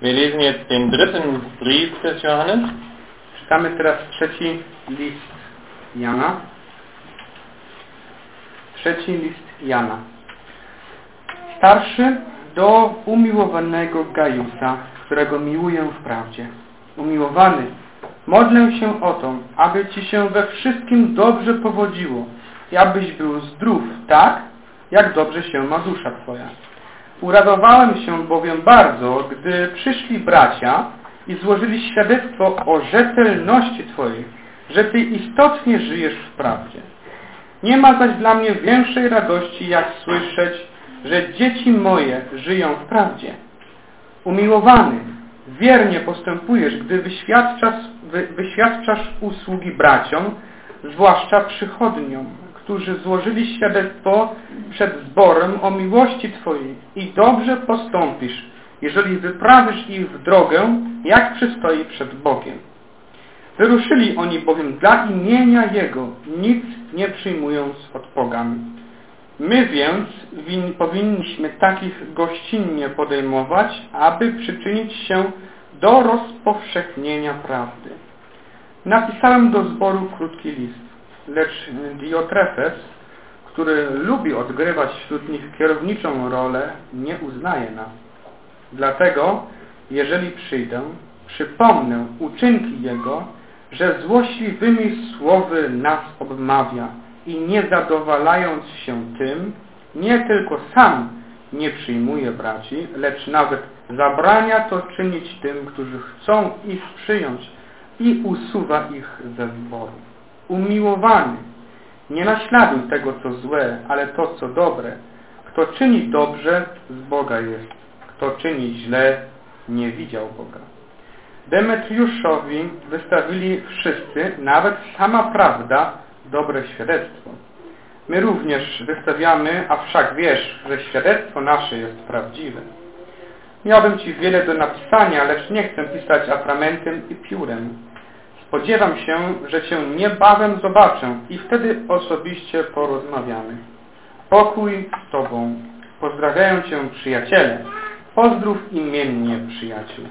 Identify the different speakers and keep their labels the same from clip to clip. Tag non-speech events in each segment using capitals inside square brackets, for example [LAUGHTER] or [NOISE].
Speaker 1: Wir lesen jetzt den dritten Brief des Johannes.
Speaker 2: Czytamy teraz trzeci list Jana. Trzeci list Jana. Starszy do umiłowanego Gajusa, którego miłuję w prawdzie. Umiłowany, modlę się o to, aby Ci się we wszystkim dobrze powodziło i abyś był zdrów tak, jak dobrze się ma dusza Twoja. Uradowałem się bowiem bardzo, gdy przyszli bracia i złożyli świadectwo o rzetelności Twojej, że Ty istotnie żyjesz w prawdzie. Nie ma zaś dla mnie większej radości, jak słyszeć, że dzieci moje żyją w prawdzie. Umiłowany, wiernie postępujesz, gdy wyświadczasz, wy, wyświadczasz usługi braciom, zwłaszcza przychodniom, którzy złożyli świadectwo przed zborem o miłości Twojej i dobrze postąpisz, jeżeli wyprawisz ich w drogę, jak przystoi przed Bogiem. Wyruszyli oni bowiem dla imienia Jego, nic nie przyjmując od pogan. My więc win, powinniśmy takich gościnnie podejmować, aby przyczynić się do rozpowszechnienia prawdy. Napisałem do zboru krótki list, lecz Diotrefes, który lubi odgrywać wśród nich kierowniczą rolę, nie uznaje nas. Dlatego, jeżeli przyjdę, przypomnę uczynki Jego, że złośliwymi słowy nas obmawia i nie zadowalając się tym, nie tylko sam nie przyjmuje braci, lecz nawet zabrania to czynić tym, którzy chcą ich przyjąć i usuwa ich ze zboru. Umiłowany, nie naśladuj tego, co złe, ale to, co dobre. Kto czyni dobrze, z Boga jest. Kto czyni źle, nie widział Boga. Demetriuszowi wystawili wszyscy, nawet sama prawda, dobre świadectwo. My również wystawiamy, a wszak wiesz, że świadectwo nasze jest prawdziwe. Miałbym Ci wiele do napisania, lecz nie chcę pisać atramentem i piórem. Spodziewam się, że Cię niebawem zobaczę i wtedy osobiście porozmawiamy. Pokój z Tobą. Pozdrawiają Cię przyjaciele. Pozdrów imiennie przyjaciół.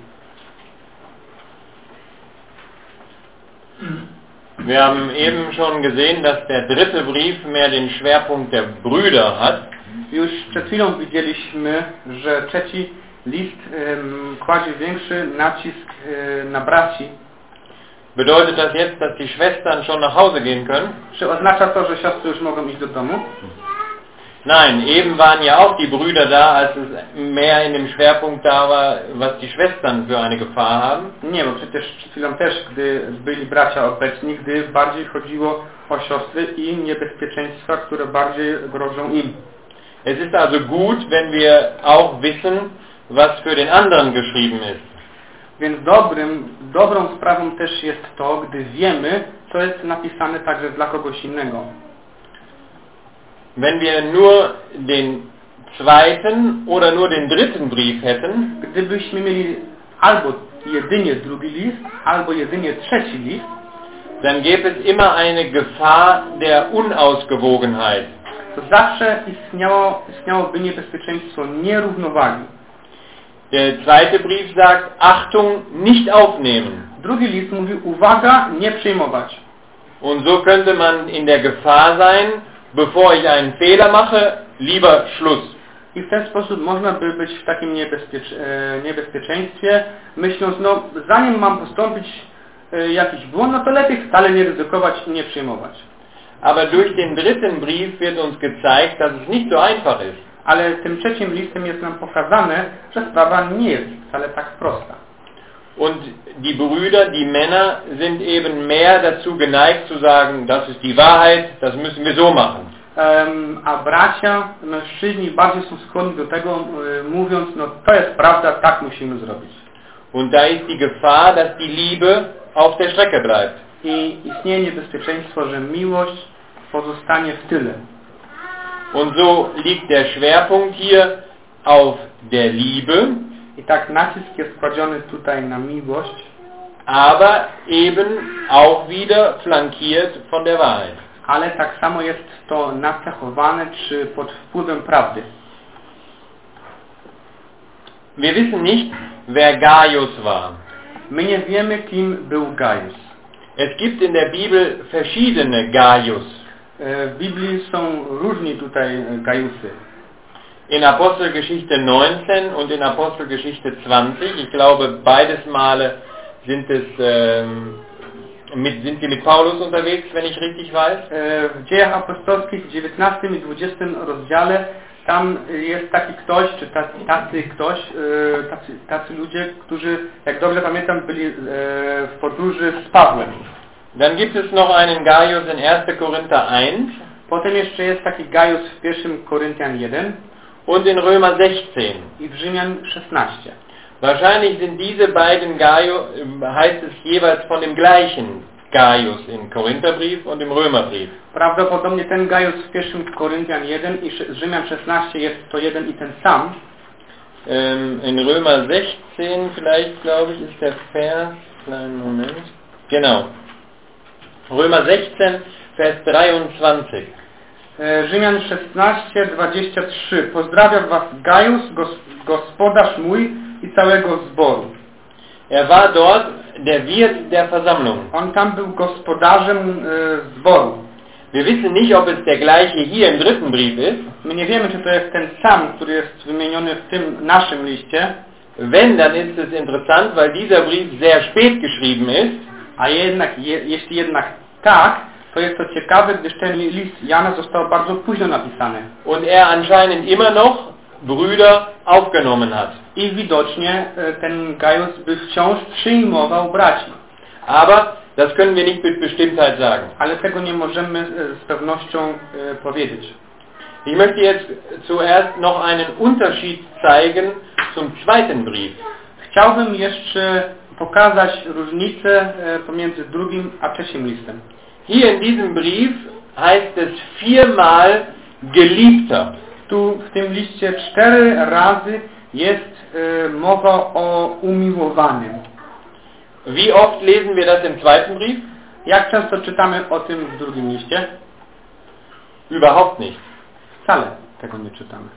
Speaker 1: Wir haben eben schon gesehen, dass der dritte Brief mehr den Schwerpunkt der Brüder hat.
Speaker 2: Już przed chwilą widzieliśmy, że trzeci list um, kładzie większy nacisk um, na braci.
Speaker 1: Bedeutet das jetzt, dass die Schwestern schon nach Hause gehen können?
Speaker 2: Czy oznacza to, że siostry już mogą iść do domu?
Speaker 1: Nein, eben waren ja auch die Brüder da, als es mehr in dem Schwerpunkt da war, was die Schwestern für eine Gefahr haben.
Speaker 2: Nie, bo przecież przed chwilą też, gdy byli bracia obecni, gdy bardziej chodziło o siostry i niebezpieczeństwa, które bardziej grożą im.
Speaker 1: Es ist also gut, wenn wir auch wissen, was für den anderen geschrieben ist.
Speaker 2: Więc dobrym, dobrą sprawą też jest to, gdy wiemy, co jest napisane także dla kogoś innego.
Speaker 1: Wenn wir nur den zweiten oder nur den dritten Brief hätten,
Speaker 2: Gdybyśmy mieli albo jedynie drugi list, albo jedynie trzeci list,
Speaker 1: dann gäbe es immer eine Gefahr der Unausgewogenheit.
Speaker 2: to zawsze istniało, istniałoby niebezpieczeństwo nierównowagi.
Speaker 1: Der zweite Brief sagt, Achtung, nicht aufnehmen.
Speaker 2: Drugi list mówi, uwaga, nie przyjmować.
Speaker 1: Und so könnte man in der Gefahr sein, bevor ich einen Fehler mache, lieber Schluss.
Speaker 2: I w ten sposób można by być w takim niebezpiecz e, niebezpieczeństwie, myśląc, no zanim mam postąpić e, jakiś błąd, no to lepiej wcale nie ryzykować i nie przyjmować.
Speaker 1: Aber durch den dritten Brief wird uns gezeigt, dass es nicht so einfach ist.
Speaker 2: Ale tym trzecim listem jest nam pokazane, że sprawa nie jest wcale tak prosta.
Speaker 1: Und die Brüder, die Männer sind eben mehr dazu geneigt zu sagen, das ist die Wahrheit, das müssen wir so machen.
Speaker 2: A bracia, mężczyźni bardziej są skłonni do tego, mówiąc, no to jest prawda, tak musimy zrobić.
Speaker 1: Und da ist die Gefahr, dass die Liebe auf der Strecke bleibt.
Speaker 2: I istnieje niebezpieczeństwo, że miłość pozostanie w tyle.
Speaker 1: Und so liegt der Schwerpunkt hier auf der Liebe.
Speaker 2: I tak nacisk jest kładziony tutaj na miłość.
Speaker 1: aber eben auch wieder flankiert von der Wahrheit.
Speaker 2: ale tak samo jest to nacechowane czy pod wpływem prawdy.
Speaker 1: Wir wissen nicht, wer Gaius war.
Speaker 2: My nie wiemy, kim był Gaius.
Speaker 1: Es gibt in der Bibel verschiedene Gaius.
Speaker 2: E, W Biblii są różni tutaj Gajusy.
Speaker 1: In Apostelgeschichte 19 und in Apostelgeschichte 20, ich glaube beides Male sind es ähm, mit, sind sie mit Paulus unterwegs, wenn ich richtig weiß.
Speaker 2: W dziejach apostolskich w 19 i 20 rozdziale tam jest taki ktoś, czy tacy, tacy ktoś, e, tacy, tacy ludzie, którzy, jak dobrze pamiętam, byli e, w podróży z Pawłem.
Speaker 1: Dann gibt es noch einen Gaius in 1. Korinther 1
Speaker 2: Potem jeszcze jest taki Gajus w 1 Koryntian 1
Speaker 1: und in Römer 16.
Speaker 2: i w Rzymian 16.
Speaker 1: Wahrscheinlich sind diese beiden Gaius, heißt es jeweils von dem gleichen Gaius im Korintherbrief und im Römerbrief.
Speaker 2: Prawdopodobnie ten Gajus w 1 Koryntian 1 i Rzymian 16 jest to jeden i ten sam.
Speaker 1: Ähm, in Römer 16 vielleicht, glaube ich, ist der Vers, kleinen Moment, genau. Römer 16, Vers 23.
Speaker 2: E, Rzymian 16, 23. Pozdrawiam Was Gajus, gos, gospodarz mój i całego zboru.
Speaker 1: Er war dort der Wirt der Versammlung.
Speaker 2: On tam był gospodarzem e, zboru.
Speaker 1: Wir wissen nicht, ob es der gleiche hier im dritten Brief ist.
Speaker 2: My nie wiemy, czy to jest ten sam, który jest wymieniony w tym naszym liście,
Speaker 1: Wenn, dann ist es interessant, weil dieser Brief sehr spät geschrieben ist.
Speaker 2: a jednak, je, jeśli jednak tak, to jest to ciekawe, gdyż ten list Jana został bardzo późno napisany.
Speaker 1: und er anscheinend immer noch Brüder aufgenommen hat.
Speaker 2: I widocznie e, ten Gajus by wciąż przyjmował braci.
Speaker 1: Aber das können wir nicht mit Bestimmtheit sagen.
Speaker 2: Ale tego nie możemy e, z pewnością e, powiedzieć.
Speaker 1: Ich möchte jetzt zuerst noch einen Unterschied zeigen zum zweiten Brief.
Speaker 2: Chciałbym jeszcze pokazać różnicę pomiędzy drugim a trzecim listem.
Speaker 1: Hier in diesem Brief heißt es viermal Geliebter.
Speaker 2: Tu w tym liście cztery razy jest e, mowa o umiłowanym.
Speaker 1: Wie oft lesen wir das im zweiten Brief?
Speaker 2: Jak często czytamy o tym w drugim liście?
Speaker 1: Überhaupt nicht.
Speaker 2: Wcale tego nie czytamy.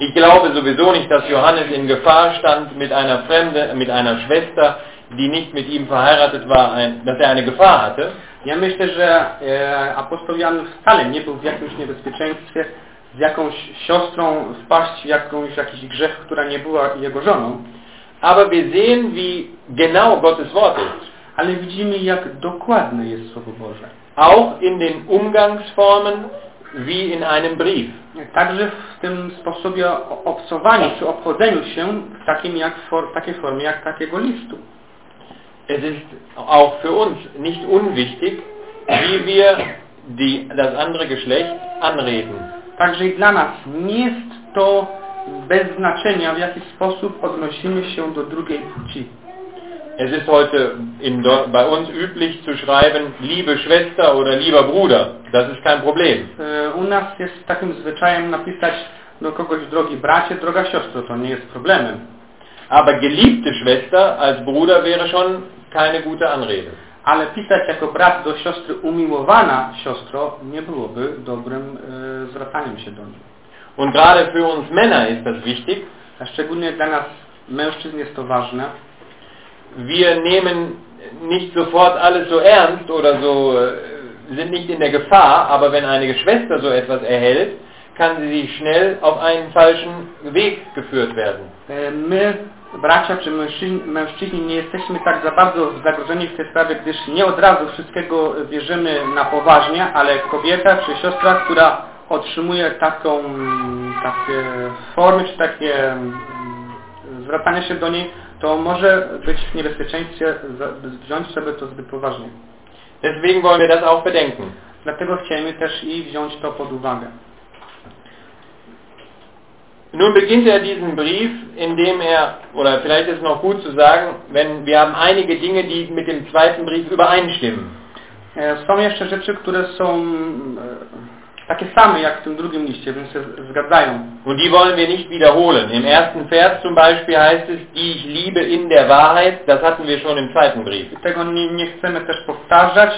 Speaker 1: Ich glaube sowieso nicht, dass Johannes in Gefahr stand, mit einer Fremde, mit einer Schwester, die nicht mit ihm verheiratet war, ein, dass er eine Gefahr hatte.
Speaker 2: Ja myślę, że e, apostoł Jan wcale nie był w jakimś niebezpieczeństwie z jakąś siostrą wpaść w jakąś, jakiś grzech, która nie była jego żoną,
Speaker 1: Aber wir sehen, wie genau Gottes Wort ist.
Speaker 2: ale widzimy jak dokładne jest Słowo Boże.
Speaker 1: Auch in den Umgangsformen wie in einem Brief.
Speaker 2: Także w tym sposobie obcowania czy obchodzeniu się w, takim jak, for, w takiej formie jak takiego listu.
Speaker 1: Es ist auch für uns nicht unwichtig, wie wir die, das andere Geschlecht anreden.
Speaker 2: Także i dla nas nie jest to bez znaczenia, w jaki sposób odnosimy się do drugiej płci.
Speaker 1: Es ist heute in, bei uns üblich zu schreiben, liebe Schwester oder lieber Bruder. Das ist kein Problem.
Speaker 2: E, U nas jest takim zwyczajem napisać do kogoś drogi bracie, droga siostro, to nie jest problemem.
Speaker 1: Aber geliebte Schwester als Bruder wäre schon keine gute Anrede.
Speaker 2: Ale pisać jako brat do siostry umiłowana siostro nie byłoby dobrym e, zwracaniem się do niej.
Speaker 1: Und gerade für uns Männer ist das wichtig.
Speaker 2: A szczególnie dla nas mężczyzn jest to ważne.
Speaker 1: Wir nehmen nicht sofort alles so ernst oder so, äh, sind nicht in der Gefahr, aber wenn eine Schwester so etwas erhält, kann sie schnell auf einen falschen Weg geführt werden.
Speaker 2: E, My, bracia czy mężczyźni, mężczyźni, nie jesteśmy tak za bardzo zagrożeni w tej sprawie, gdyż nie od razu wszystkiego bierzemy na poważnie, ale kobieta czy siostra, która otrzymuje taką, takie formy czy takie mm, zwracanie się do niej, to może być w niebezpieczeństwie wziąć sobie to zbyt poważnie.
Speaker 1: Deswegen wollen wir das auch bedenken.
Speaker 2: Dlatego chcemy też i wziąć to pod uwagę.
Speaker 1: Nun beginnt er diesen Brief, indem er, oder vielleicht ist es noch gut zu sagen, wenn wir haben einige Dinge, die mit dem zweiten Brief übereinstimmen.
Speaker 2: E, Są jeszcze rzeczy, które są takie same jak w tym drugim liście, więc się zgadzają.
Speaker 1: Und die wollen wir nicht wiederholen. Im ersten Vers zum Beispiel heißt es, die ich liebe in der Wahrheit, das hatten wir schon im zweiten Brief.
Speaker 2: Tego nie, nie chcemy też powtarzać,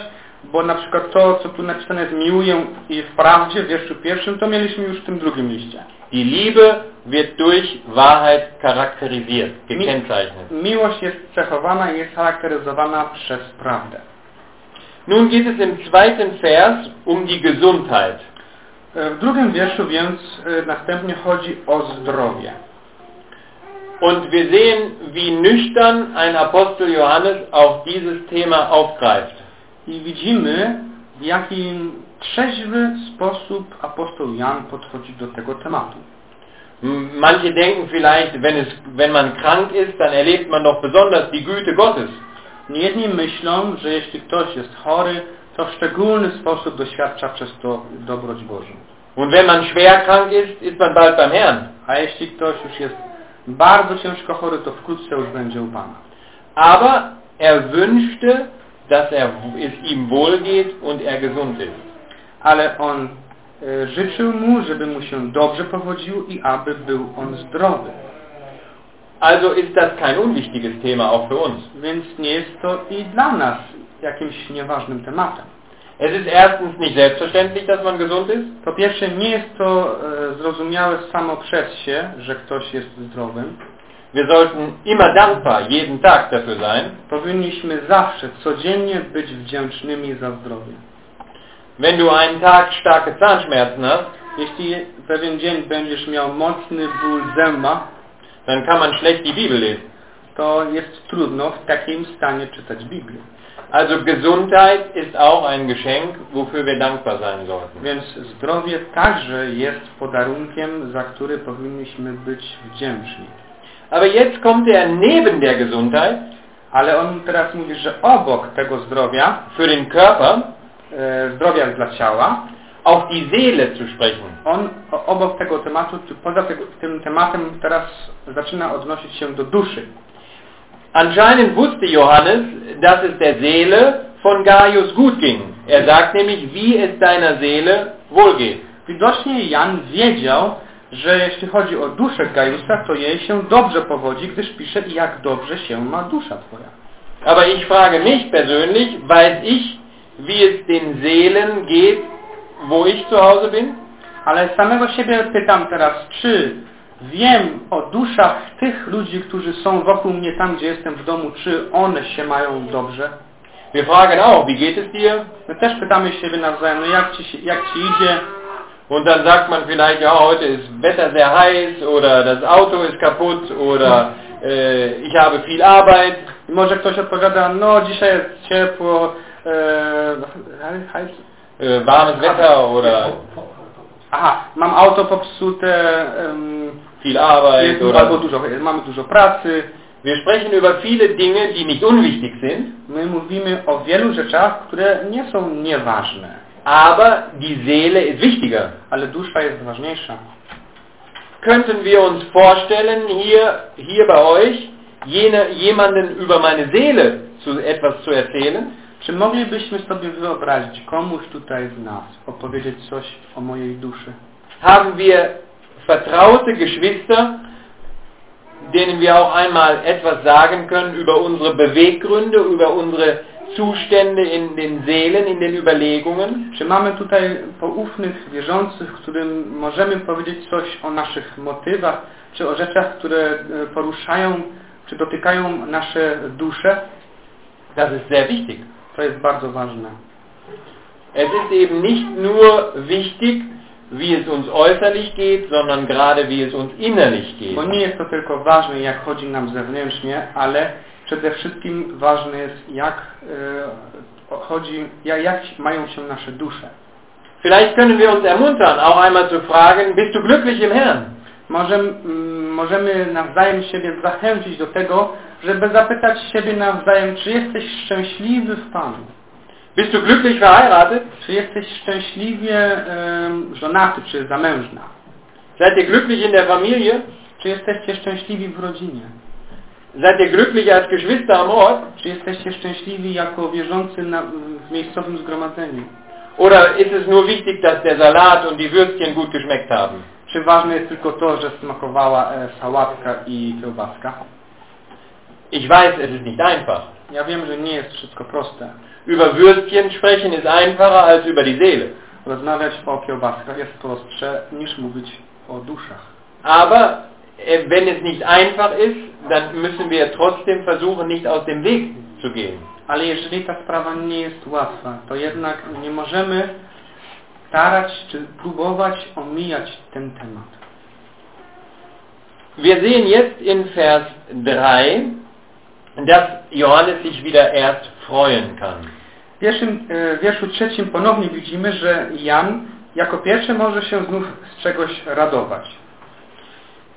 Speaker 2: bo na przykład to, co tu napisane jest miłuję i w prawdzie w wierszu pierwszym, to mieliśmy już w tym drugim liście.
Speaker 1: Die Liebe wird durch Wahrheit charakterisiert, gekennzeichnet.
Speaker 2: Miłość jest cechowana i jest charakteryzowana przez prawdę.
Speaker 1: Nun geht es im zweiten Vers um die Gesundheit.
Speaker 2: E, W drugim wierszu więc e, następnie chodzi o zdrowie.
Speaker 1: Und wir sehen, wie nüchtern ein Apostel Johannes auch dieses Thema aufgreift.
Speaker 2: I widzimy, w jakim trzeźwy sposób apostoł Jan podchodzi do tego tematu.
Speaker 1: Manche denken vielleicht, wenn, es, wenn man krank ist, dann erlebt man doch besonders die Güte Gottes.
Speaker 2: Jedni myślą, że jeśli ktoś jest chory, to w szczególny sposób doświadcza przez to dobroć Bożą.
Speaker 1: Und wenn man schwer krank ist, ist man bald beim Herrn.
Speaker 2: A jeśli ktoś już jest bardzo ciężko chory, to wkrótce już będzie u Pana.
Speaker 1: Aber er wünschte, dass er, es ihm wohlgeht und er gesund ist.
Speaker 2: Ale on e, życzył mu, żeby mu się dobrze powodziło i aby był on zdrowy.
Speaker 1: Also ist das kein unwichtiges Thema auch für uns.
Speaker 2: Więc nie jest to i dla nas jakimś nieważnym tematem.
Speaker 1: Es ist erstens nicht selbstverständlich, dass man gesund ist.
Speaker 2: Po pierwsze, nie jest to e, zrozumiałe samo przez się, że ktoś jest zdrowym.
Speaker 1: Wir sollten immer dankbar jeden Tag dafür sein.
Speaker 2: Powinniśmy zawsze, codziennie być wdzięcznymi za zdrowie.
Speaker 1: Wenn du einen Tag starke Zahnschmerzen hast,
Speaker 2: Jeśli pewien dzień będziesz miał mocny ból zęba,
Speaker 1: dann kann man schlecht die Bibel lesen.
Speaker 2: to jest trudno w takim stanie czytać Biblię.
Speaker 1: Also Gesundheit ist auch ein Geschenk, wofür wir dankbar sein sollten.
Speaker 2: Więc zdrowie także jest podarunkiem, za który powinniśmy być wdzięczni.
Speaker 1: Aber jetzt kommt er neben der Gesundheit
Speaker 2: Ale on teraz mówi, że obok tego zdrowia,
Speaker 1: für den Körper
Speaker 2: e, zdrowia dla ciała,
Speaker 1: auf die Seele zu sprechen.
Speaker 2: on obok tego tematu, poza tego, tym tematem teraz zaczyna odnosić się do duszy.
Speaker 1: Anscheinend wusste Johannes, dass es der Seele von Gaius gut ging. Er sagt nämlich, wie es deiner Seele wohlgeht.
Speaker 2: Widocznie Jan wiedział, że jeśli chodzi o duszę Gajusa, to jej się dobrze powodzi, gdyż pisze, jak dobrze się ma dusza twoja.
Speaker 1: Aber ich frage mich persönlich, weiß ich, wie es den Seelen geht, wo ich zu Hause bin?
Speaker 2: Ale samego siebie pytam teraz, czy wiem o duszach tych ludzi, którzy są wokół mnie tam, gdzie jestem w domu, czy one się mają dobrze?
Speaker 1: Wir fragen auch, wie geht es dir?
Speaker 2: My też pytamy siebie nawzajem, no jak ci, jak ci idzie?
Speaker 1: Und dann sagt man vielleicht, ja, heute ist Wetter sehr heiß oder das Auto ist kaputt oder [LAUGHS] äh, ich habe viel Arbeit.
Speaker 2: I może ktoś odpowiada, no dzisiaj jest ciepło, e, hej,
Speaker 1: Äh, warmes Wetter oder
Speaker 2: aha, mam auto popsute, em,
Speaker 1: viel Arbeit
Speaker 2: jest,
Speaker 1: oder
Speaker 2: dużo, mamy dużo pracy.
Speaker 1: wir sprechen über viele Dinge, die nicht unwichtig sind,
Speaker 2: My mówimy o wielu rzeczach, które nie są nieważne,
Speaker 1: aber die Seele ist wichtiger.
Speaker 2: ale dusza jest ważniejsza.
Speaker 1: Könnten wir uns vorstellen, hier, hier bei euch jene, jemanden über meine Seele zu, etwas zu erzählen?
Speaker 2: Czy moglibyśmy sobie wyobrazić komuś tutaj z nas opowiedzieć coś o mojej duszy?
Speaker 1: Haben wir vertraute Geschwister, denen wir auch einmal etwas sagen können über unsere Beweggründe, über unsere Zustände in den Seelen, in den Überlegungen?
Speaker 2: Czy mamy tutaj poufnych wierzących, którym możemy powiedzieć coś o naszych motywach, czy o rzeczach, które e, poruszają, czy dotykają nasze dusze?
Speaker 1: Das ist sehr wichtig.
Speaker 2: To jest bardzo ważne.
Speaker 1: Es ist eben nicht nur wichtig, wie es uns äußerlich geht, sondern gerade wie es uns innerlich geht.
Speaker 2: Bo nie jest to tylko ważne, jak chodzi nam zewnętrznie, ale przede wszystkim ważne jest, jak e, chodzi, jak, mają się nasze dusze.
Speaker 1: Vielleicht können wir uns ermuntern, auch einmal zu fragen, bist du glücklich im Herrn?
Speaker 2: Może, mm, możemy nawzajem siebie zachęcić do tego, żeby zapytać siebie nawzajem, czy jesteś szczęśliwy w Panu?
Speaker 1: Bist du glücklich verheiratet?
Speaker 2: Czy jesteś szczęśliwie em, żonaty, czy zamężna?
Speaker 1: Seid ihr glücklich in der Familie?
Speaker 2: Czy jesteście szczęśliwi w rodzinie?
Speaker 1: Seid ihr glücklich als Geschwister am Ort?
Speaker 2: Czy jesteście szczęśliwi jako wierzący na, w miejscowym zgromadzeniu?
Speaker 1: Oder ist es nur wichtig, dass der Salat und die Würstchen gut geschmeckt haben?
Speaker 2: Czy ważne jest tylko to, że smakowała e, sałatka i kiełbaska?
Speaker 1: Ich weiß, es ist nicht einfach.
Speaker 2: Ja wiem, że nie jest wszystko proste.
Speaker 1: Über Würstchen sprechen ist einfacher als über die Seele.
Speaker 2: Rozmawiać o kiełbaskach jest prostsze niż mówić o duszach.
Speaker 1: Aber wenn es nicht einfach ist, dann müssen wir trotzdem versuchen, nicht aus dem Weg zu gehen.
Speaker 2: Ale jeżeli ta sprawa nie jest łatwa, to jednak nie możemy starać czy próbować omijać ten temat.
Speaker 1: Wir sehen jetzt in Vers 3, dass Johannes sich wieder erst freuen kann.
Speaker 2: W pierwszym e, wierszu trzecim ponownie widzimy, że Jan jako pierwszy może się znów z czegoś radować.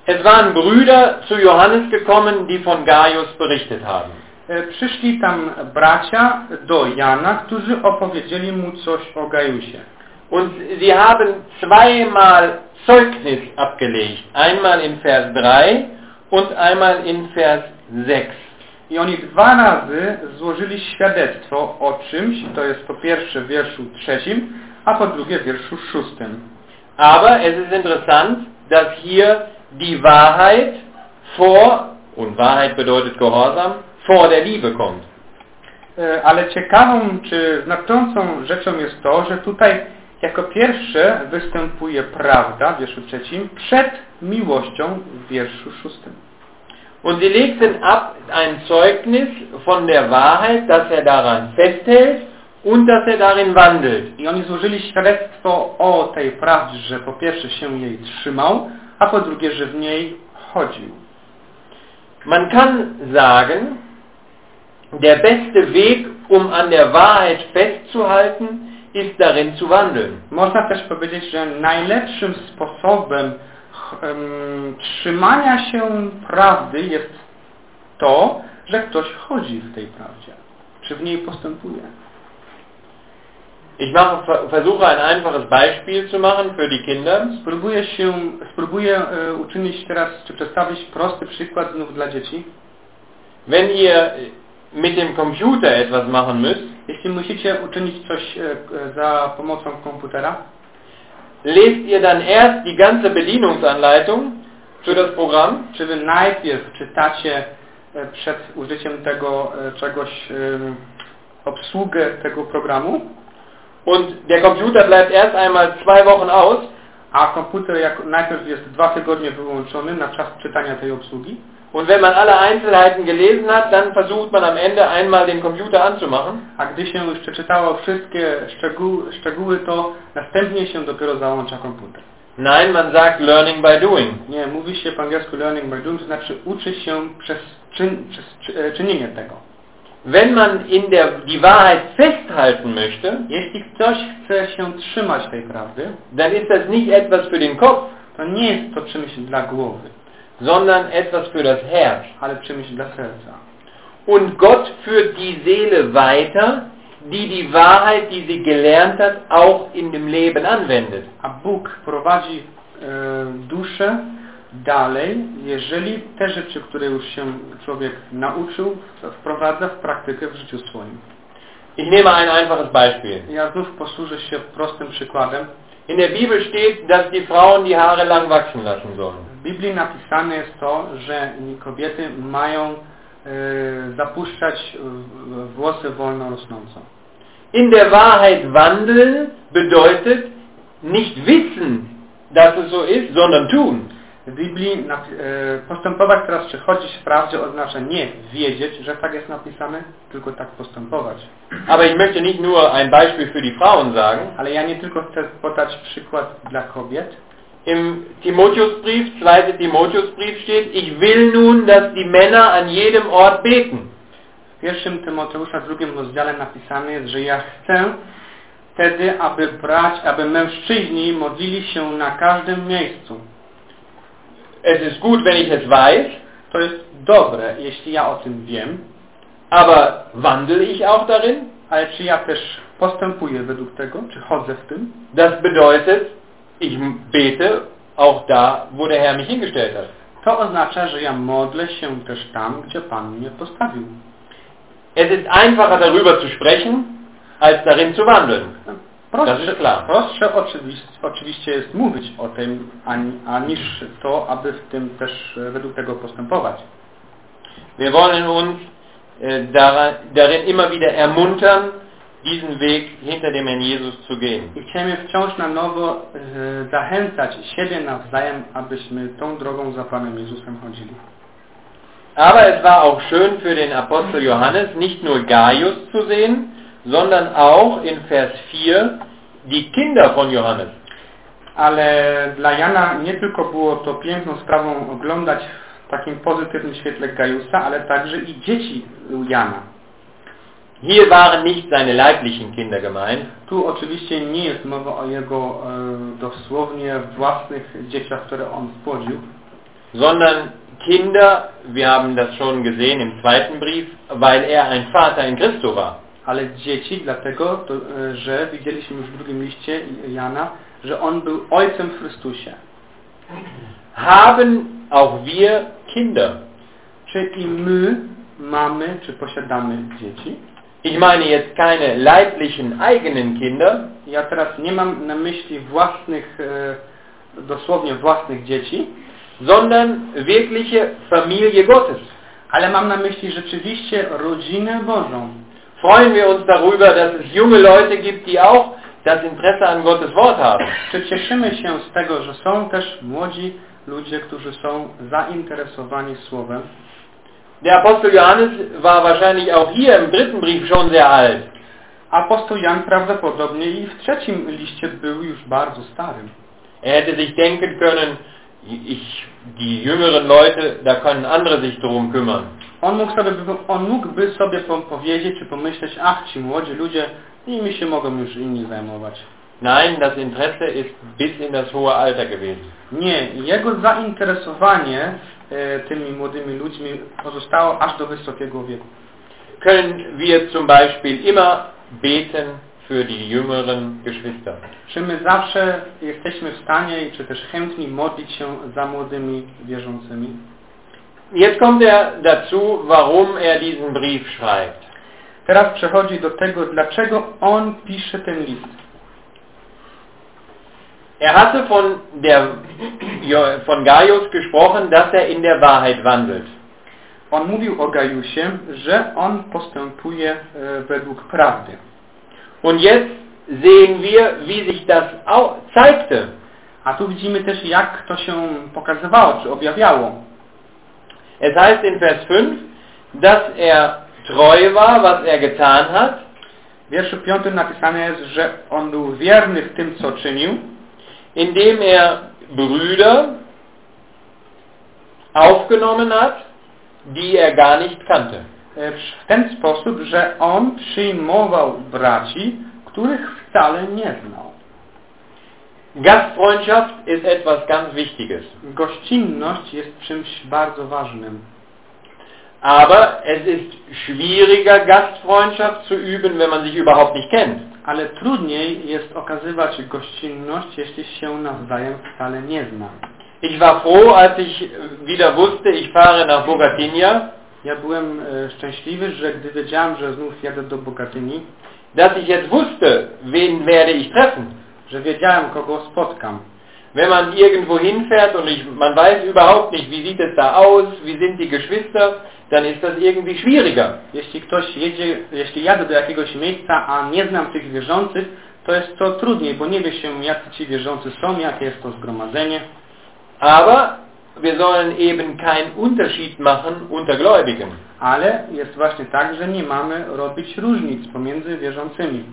Speaker 1: Es waren Brüder zu Johannes gekommen, die von Gaius berichtet haben.
Speaker 2: E, Przyszli tam bracia do Jana, którzy opowiedzieli mu coś o Gajusie.
Speaker 1: Und sie haben zweimal Zeugnis abgelegt. Einmal in Vers 3 und einmal in Vers 6.
Speaker 2: I oni dwa razy złożyli świadectwo o czymś, to jest po pierwsze w wierszu trzecim, a po drugie w wierszu szóstym.
Speaker 1: Aber es ist interessant, dass hier die Wahrheit vor, und Wahrheit bedeutet Gehorsam, vor der Liebe kommt.
Speaker 2: E, Ale ciekawą czy znaczącą rzeczą jest to, że tutaj jako pierwsze występuje prawda w wierszu trzecim przed miłością w wierszu szóstym.
Speaker 1: Und sie legten ab ein Zeugnis von der Wahrheit, dass er daran festhält und dass er darin wandelt.
Speaker 2: I oni złożyli świadectwo o tej prawdzie, że po pierwsze się jej trzymał, a po drugie, że w niej chodził.
Speaker 1: Man kann sagen, der beste Weg, um an der Wahrheit festzuhalten, ist darin zu wandeln.
Speaker 2: Można też powiedzieć, że najlepszym sposobem em, trzymania się prawdy jest to, że ktoś chodzi w tej prawdzie, czy w niej postępuje.
Speaker 1: Ich mache, ver- versuche ein einfaches Beispiel zu machen für die Kinder.
Speaker 2: Spróbuję się, spróbuję e, uczynić teraz, czy przedstawić prosty przykład znów dla dzieci.
Speaker 1: Wenn ihr mit dem Computer etwas machen müsst,
Speaker 2: Jeśli musicie uczynić coś e, e, za pomocą komputera,
Speaker 1: lest ihr dann erst die ganze Bedienungsanleitung für das Programm
Speaker 2: czy wy najpierw czytacie przed użyciem tego czegoś obsługę tego programu,
Speaker 1: und der Computer bleibt erst einmal zwei Wochen aus
Speaker 2: a komputer jak najpierw jest dwa tygodnie wyłączony na czas czytania tej obsługi
Speaker 1: und wenn man alle Einzelheiten gelesen hat, dann versucht man am Ende einmal den Computer anzumachen
Speaker 2: a gdy się już przeczytało wszystkie szczegóły, szczegóły to następnie się dopiero załącza komputer.
Speaker 1: Nein, man sagt learning by doing.
Speaker 2: Nie, mówi się po angielsku learning by doing, to znaczy uczy się przez, czyn, przez e, czynienie tego.
Speaker 1: Wenn man in der, die Wahrheit festhalten möchte,
Speaker 2: Jeśli ktoś chce się trzymać tej prawdy,
Speaker 1: dann ist das nicht etwas für den Kopf,
Speaker 2: to nie jest to czymś dla głowy,
Speaker 1: sondern etwas für das Herz.
Speaker 2: ale czymś dla serca.
Speaker 1: Und Gott führt die Seele weiter, die die Wahrheit, die sie gelernt hat, auch in dem Leben anwendet.
Speaker 2: A Bóg prowadzi e, duszę dalej, jeżeli te rzeczy, które już się człowiek nauczył, wprowadza w praktykę w życiu swoim.
Speaker 1: Ich nehme ein einfaches Beispiel.
Speaker 2: Ja znów posłużę się prostym przykładem.
Speaker 1: In der Bibel steht, dass die Frauen die Haare lang wachsen lassen sollen.
Speaker 2: W Biblii napisane jest to, że kobiety mają e, zapuszczać włosy wolno rosnącą.
Speaker 1: In der Wahrheit wandeln bedeutet nicht wissen, dass es so ist, sondern tun.
Speaker 2: W Biblii e, postępować teraz, czy chodzić w prawdzie oznacza nie wiedzieć, że tak jest napisane, tylko tak postępować.
Speaker 1: Aber ich möchte nicht nur ein Beispiel für die Frauen sagen.
Speaker 2: Ale ja nie tylko chcę podać przykład dla kobiet.
Speaker 1: Im Timotheusbrief, 2. Timotheusbrief steht, ich will nun, dass die Männer an jedem Ort beten.
Speaker 2: W pierwszym Tymoteusza, drugim rozdziale napisane jest, że ja chcę wtedy, aby brać, aby mężczyźni modlili się na każdym miejscu.
Speaker 1: Es ist gut, wenn ich es weiß,
Speaker 2: To jest dobre, jeśli ja o tym wiem,
Speaker 1: aber wandle ich auch darin?
Speaker 2: ale czy ja też postępuję według tego, czy chodzę w tym?
Speaker 1: Das bedeutet, ich bete auch da, wo der Herr mich hingestellt hat.
Speaker 2: To oznacza, że ja modlę się też tam, gdzie Pan mnie postawił.
Speaker 1: Es ist einfacher darüber zu sprechen, als darin zu wandeln.
Speaker 2: Prostsze, prostsze oczywiście, oczywiście jest mówić o tym, ani, a niż to, aby w tym też e, według tego postępować.
Speaker 1: Wir wollen uns daran, darin immer wieder ermuntern, diesen Weg hinter dem Herrn Jesus zu gehen.
Speaker 2: I chcemy wciąż na nowo e, zachęcać siebie nawzajem, abyśmy tą drogą za Panem Jezusem chodzili.
Speaker 1: Aber es war auch schön für den Apostel Johannes, nicht nur Gaius zu sehen, sondern auch in Vers 4 die Kinder von Johannes.
Speaker 2: Ale dla Jana nie tylko było to piękną sprawą oglądać w takim pozytywnym świetle Gajusa, ale także i dzieci Jana.
Speaker 1: Hier waren nicht seine leiblichen Kinder gemeint,
Speaker 2: Tu oczywiście nie jest mowa o jego e, dosłownie własnych dzieciach, które on spłodził,
Speaker 1: sondern Kinder, wir haben das schon gesehen im zweiten Brief, weil er ein Vater in Christo war.
Speaker 2: Ale dzieci dlatego, to, e, że widzieliśmy już w drugim liście Jana, że on był ojcem w Chrystusie.
Speaker 1: Haben auch wir Kinder?
Speaker 2: Czy i my mamy, czy posiadamy dzieci?
Speaker 1: Ich meine jetzt keine leiblichen eigenen Kinder,
Speaker 2: Ja teraz nie mam na myśli własnych, e, dosłownie własnych dzieci,
Speaker 1: sondern wirkliche Familie Gottes.
Speaker 2: ale mam na myśli rzeczywiście rodzinę Bożą.
Speaker 1: Freuen wir uns darüber, dass es junge Leute gibt, die auch das Interesse an Gottes Wort haben.
Speaker 2: Czy cieszymy się z tego, że są też młodzi ludzie, którzy są zainteresowani Słowem?
Speaker 1: Der Apostel Johannes war wahrscheinlich auch hier im dritten Brief schon sehr alt.
Speaker 2: Apostoł Jan prawdopodobnie i w trzecim liście był już bardzo starym.
Speaker 1: Er hätte sich denken können, ich, die jüngeren Leute, da können andere sich drum kümmern.
Speaker 2: On, mógł sobie, on mógłby sobie po- powiedzieć czy pomyśleć, ach ci młodzi ludzie, nimi się mogą już inni zajmować.
Speaker 1: Nein, das Interesse ist bis in das hohe Alter gewesen.
Speaker 2: Nie, jego zainteresowanie e, tymi młodymi ludźmi pozostało aż do wysokiego wieku.
Speaker 1: Können wir zum Beispiel immer beten für die jüngeren Geschwister.
Speaker 2: Czy my zawsze jesteśmy w stanie, czy też chętni modlić się za młodymi wierzącymi?
Speaker 1: Jetzt kommt er dazu, warum er diesen Brief schreibt.
Speaker 2: Teraz przechodzi do tego, dlaczego on pisze ten list.
Speaker 1: Er hatte von, der, von Gaius gesprochen, dass er in der Wahrheit wandelt.
Speaker 2: On mówił o Gajusie, że on postępuje e, według prawdy.
Speaker 1: Und jetzt sehen wir, wie sich das zeigte.
Speaker 2: A tu widzimy też, jak to się pokazywało, czy objawiało.
Speaker 1: Es heißt in Vers 5, dass er treu war, was er getan hat,
Speaker 2: W wierszu piątym napisane jest, że on był wierny w tym, co czynił,
Speaker 1: indem er Brüder aufgenommen hat, die er gar nicht kannte.
Speaker 2: e, w ten sposób, że on przyjmował braci, których wcale nie znał.
Speaker 1: Gastfreundschaft ist etwas ganz Wichtiges.
Speaker 2: Gościnność jest czymś bardzo ważnym.
Speaker 1: Aber es ist schwieriger, Gastfreundschaft zu üben, wenn man sich überhaupt nicht kennt.
Speaker 2: Ale trudniej jest okazywać gościnność, jeśli się nawzajem wcale nie zna.
Speaker 1: Ich war froh, als ich wieder wusste, ich fahre nach Bogatynia,
Speaker 2: Ja byłem e, szczęśliwy, że gdy wiedziałem, że znów jadę do Bogatyni,
Speaker 1: dass ich jetzt wusste, wen werde ich treffen.
Speaker 2: Że wiedziałem, kogo spotkam.
Speaker 1: Wenn man irgendwo hinfährt und ich, man weiß überhaupt nicht, wie sieht es da aus, wie sind die Geschwister, dann ist das irgendwie schwieriger.
Speaker 2: Jeśli ktoś jedzie, jeśli jadę do jakiegoś miejsca, a nie znam tych wierzących, to jest to trudniej, bo nie wie się, jacy ci wierzący są, jakie jest to zgromadzenie.
Speaker 1: Aber wir sollen eben keinen Unterschied machen unter Gläubigen.
Speaker 2: Ale jest właśnie tak, że nie mamy robić różnic pomiędzy wierzącymi.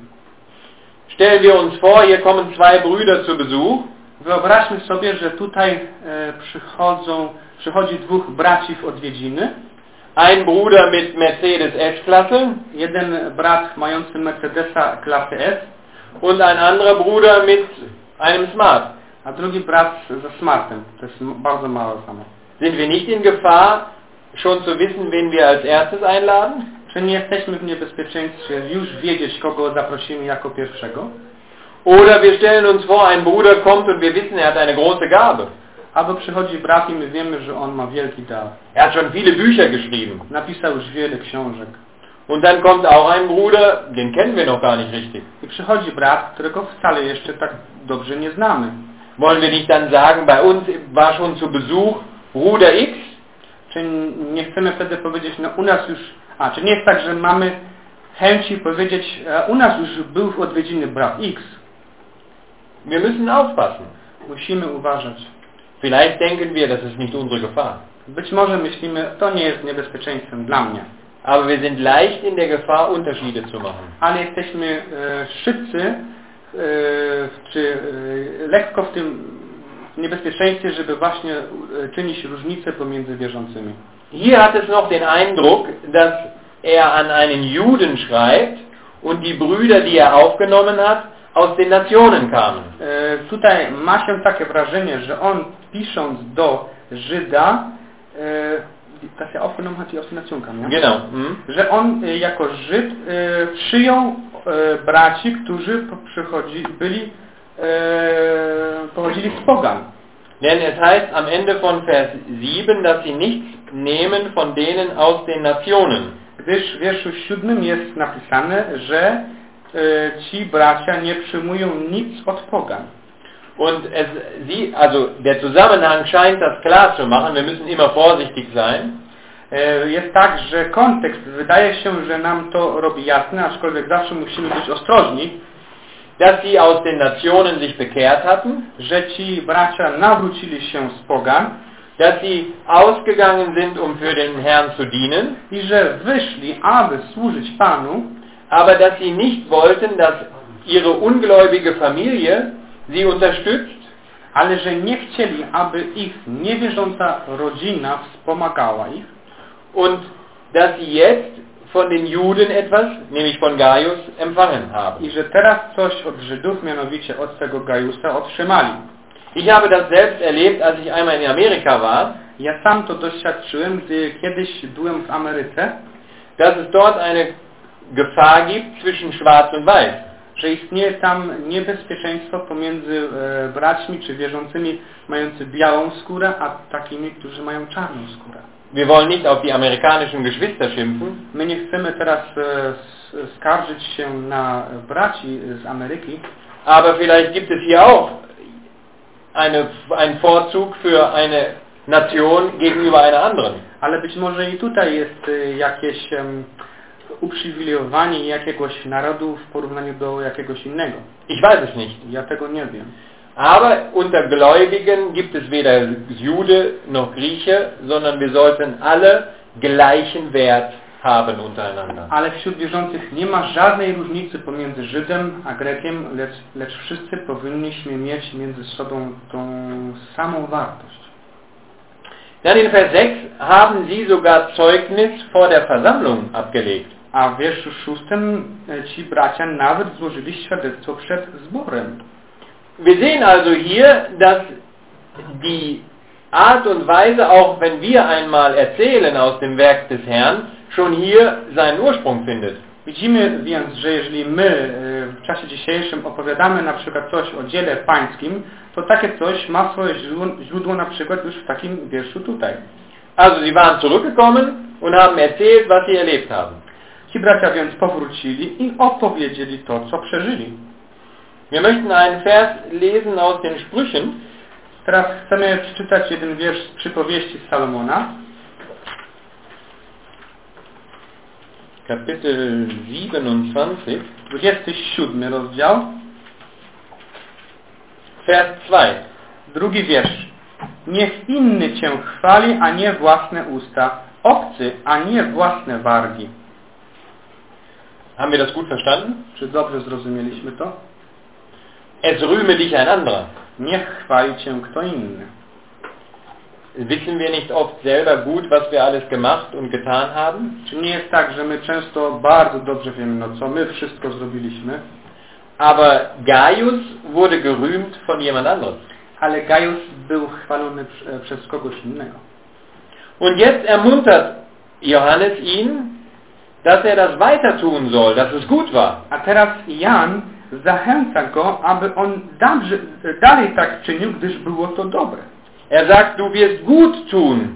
Speaker 1: Stellen wir uns vor, hier kommen zwei Brüder zu Besuch
Speaker 2: Wyobraźmy sobie, że tutaj e, przychodzą, przychodzi dwóch braci w odwiedziny.
Speaker 1: Ein Bruder mit Mercedes S-Klasse
Speaker 2: Jeden brat mający Mercedesa klasy S,
Speaker 1: und ein anderer Bruder mit einem Smart.
Speaker 2: a drugi brat ze Smartem. To jest bardzo małe samo.
Speaker 1: Sind wir nicht in Gefahr, schon zu wissen, wen wir als erstes einladen?
Speaker 2: Czy nie jesteśmy w niebezpieczeństwie już wiedzieć, kogo zaprosimy jako pierwszego?
Speaker 1: Oder wir stellen uns vor, ein Bruder kommt und wir wissen, er hat eine große Gabe.
Speaker 2: Albo przychodzi brat i my wiemy, że on ma wielki dar.
Speaker 1: Er hat schon viele Bücher geschrieben.
Speaker 2: Napisał już wiele książek.
Speaker 1: Und dann kommt auch ein Bruder, den kennen wir noch gar nicht richtig.
Speaker 2: I przychodzi brat, którego wcale jeszcze tak dobrze nie znamy.
Speaker 1: Wollen wir nicht dann sagen, bei uns war schon zu Besuch Bruder X?
Speaker 2: Czy nie chcemy wtedy powiedzieć, no u nas już, a czy nie jest tak, że mamy chęci powiedzieć, e, u nas już był w odwiedziny brat X.
Speaker 1: Wir müssen aufpassen.
Speaker 2: Musimy uważać.
Speaker 1: Vielleicht denken wir, das ist nicht unsere Gefahr.
Speaker 2: Być może myślimy, to nie jest niebezpieczeństwem dla mnie.
Speaker 1: Aber wir sind leicht in der Gefahr, Unterschiede zu machen.
Speaker 2: Ale jesteśmy e, szybcy, e, czy e, lekko w tym niebezpieczeństwie, żeby właśnie e, czynić różnicę pomiędzy wierzącymi.
Speaker 1: Hier hat es noch den Eindruck, dass er an einen Juden schreibt und die Brüder, die er aufgenommen hat, aus den Nationen kamen.
Speaker 2: E, Tutaj ma się takie wrażenie, że on pisząc do Żyda, e, das ja aufgenommen hat die aus den Nationen kamen?
Speaker 1: Genau. Hm?
Speaker 2: że on e, jako Żyd e, przyjął e, braci, którzy przychodzi, byli, e, pochodzili z pogan.
Speaker 1: Denn es heißt am Ende von Vers 7, dass sie nichts nehmen von denen aus den Nationen.
Speaker 2: Gdyż w wierszu siódmym jest napisane, że e, ci bracia nie przyjmują nic od pogan.
Speaker 1: Und es, sie, also der Zusammenhang scheint das klar zu machen. Wir müssen immer vorsichtig sein.
Speaker 2: E, Jest tak, że kontekst wydaje się, że nam to robi jasne, aczkolwiek zawsze musimy być ostrożni,
Speaker 1: dass sie aus den Nationen sich bekehrt hatten,
Speaker 2: że ci bracia nawrócili się z pogan
Speaker 1: dass sie ausgegangen sind, um für den Herrn zu dienen,
Speaker 2: i że wyszli, aby służyć Panu,
Speaker 1: aber dass sie nicht wollten, dass ihre ungläubige Familie sie unterstützt
Speaker 2: ale że nie chcieli, aby ich niewierząca rodzina wspomagała ich.
Speaker 1: und dass sie jetzt von den Juden etwas, nämlich von Gaius, empfangen haben.
Speaker 2: i że teraz coś od Żydów, mianowicie od tego Gajusa otrzymali.
Speaker 1: Ich habe das selbst erlebt, als ich einmal in Amerika war,
Speaker 2: Ja sam to doświadczyłem, gdy kiedyś byłem w Ameryce,
Speaker 1: dass es dort eine Gefahr gibt zwischen Schwarz und Weiß.
Speaker 2: że istnieje tam niebezpieczeństwo pomiędzy e, braćmi czy wierzącymi mający białą skórę, a takimi, którzy mają czarną skórę.
Speaker 1: Wir wollen nicht auf die amerikanischen Geschwister schimpfen,
Speaker 2: My nie chcemy teraz e, skarżyć się na braci z Ameryki,
Speaker 1: aber vielleicht gibt es hier auch eine, einen Vorzug für eine Nation gegenüber einer anderen.
Speaker 2: ale być może i tutaj jest e, jakieś uprzywilejowanie jakiegoś narodu w porównaniu do jakiegoś innego.
Speaker 1: Ich weiß es nicht.
Speaker 2: Ja tego nie wiem.
Speaker 1: Aber unter Gläubigen gibt es weder Jude noch Grieche, sondern wir sollten alle gleichen Wert haben untereinander.
Speaker 2: Ale wśród wierzących nie ma żadnej różnicy pomiędzy Żydem a Grekiem, lecz, lecz wszyscy powinniśmy mieć między sobą tą samą wartość.
Speaker 1: Dann in Vers 6 haben sie sogar Zeugnis vor der Versammlung abgelegt.
Speaker 2: A w wierszu szóstym e, ci bracia nawet złożyli świadectwo przed zborem.
Speaker 1: Wir sehen also hier, dass die Art und Weise, auch wenn wir einmal erzählen aus dem Werk des Herrn, schon hier seinen Ursprung findet.
Speaker 2: Widzimy więc, że jeżeli my e, w czasie dzisiejszym opowiadamy na przykład coś o dziele pańskim, to takie coś ma swoje źródło, źródło na przykład już w takim wierszu tutaj.
Speaker 1: Also sie waren zurückgekommen und haben erzählt, was sie erlebt haben.
Speaker 2: Ci bracia więc powrócili i opowiedzieli to, co przeżyli.
Speaker 1: Wir möchten einen Vers lesen aus den Sprüchen,
Speaker 2: Teraz chcemy przeczytać jeden wiersz z przypowieści Salomona,
Speaker 1: Kapitel 27,
Speaker 2: 27 rozdział,
Speaker 1: Vers 2.
Speaker 2: drugi wiersz. Niech inny Cię chwali, a nie własne usta, obcy, a nie własne wargi.
Speaker 1: Haben wir das gut verstanden?
Speaker 2: Czy dobrze zrozumieliśmy to?
Speaker 1: Es rühme dich ein anderer.
Speaker 2: Niech chwali Cię kto inny.
Speaker 1: Wissen wir nicht oft selber gut, was wir alles gemacht und getan haben?
Speaker 2: Czy nie jest tak, że my często bardzo dobrze wiemy, no co my wszystko zrobiliśmy,
Speaker 1: Aber Gaius wurde gerühmt von jemand anderem.
Speaker 2: ale Gajus był chwalony e, przez kogoś innego.
Speaker 1: Und jetzt ermuntert Johannes ihn, dass er das weiter tun soll, dass es gut war.
Speaker 2: A teraz Jan zachęca go, aby on dobrze, dalej tak czynił, gdyż było to dobre.
Speaker 1: Er sagt, du wirst gut tun.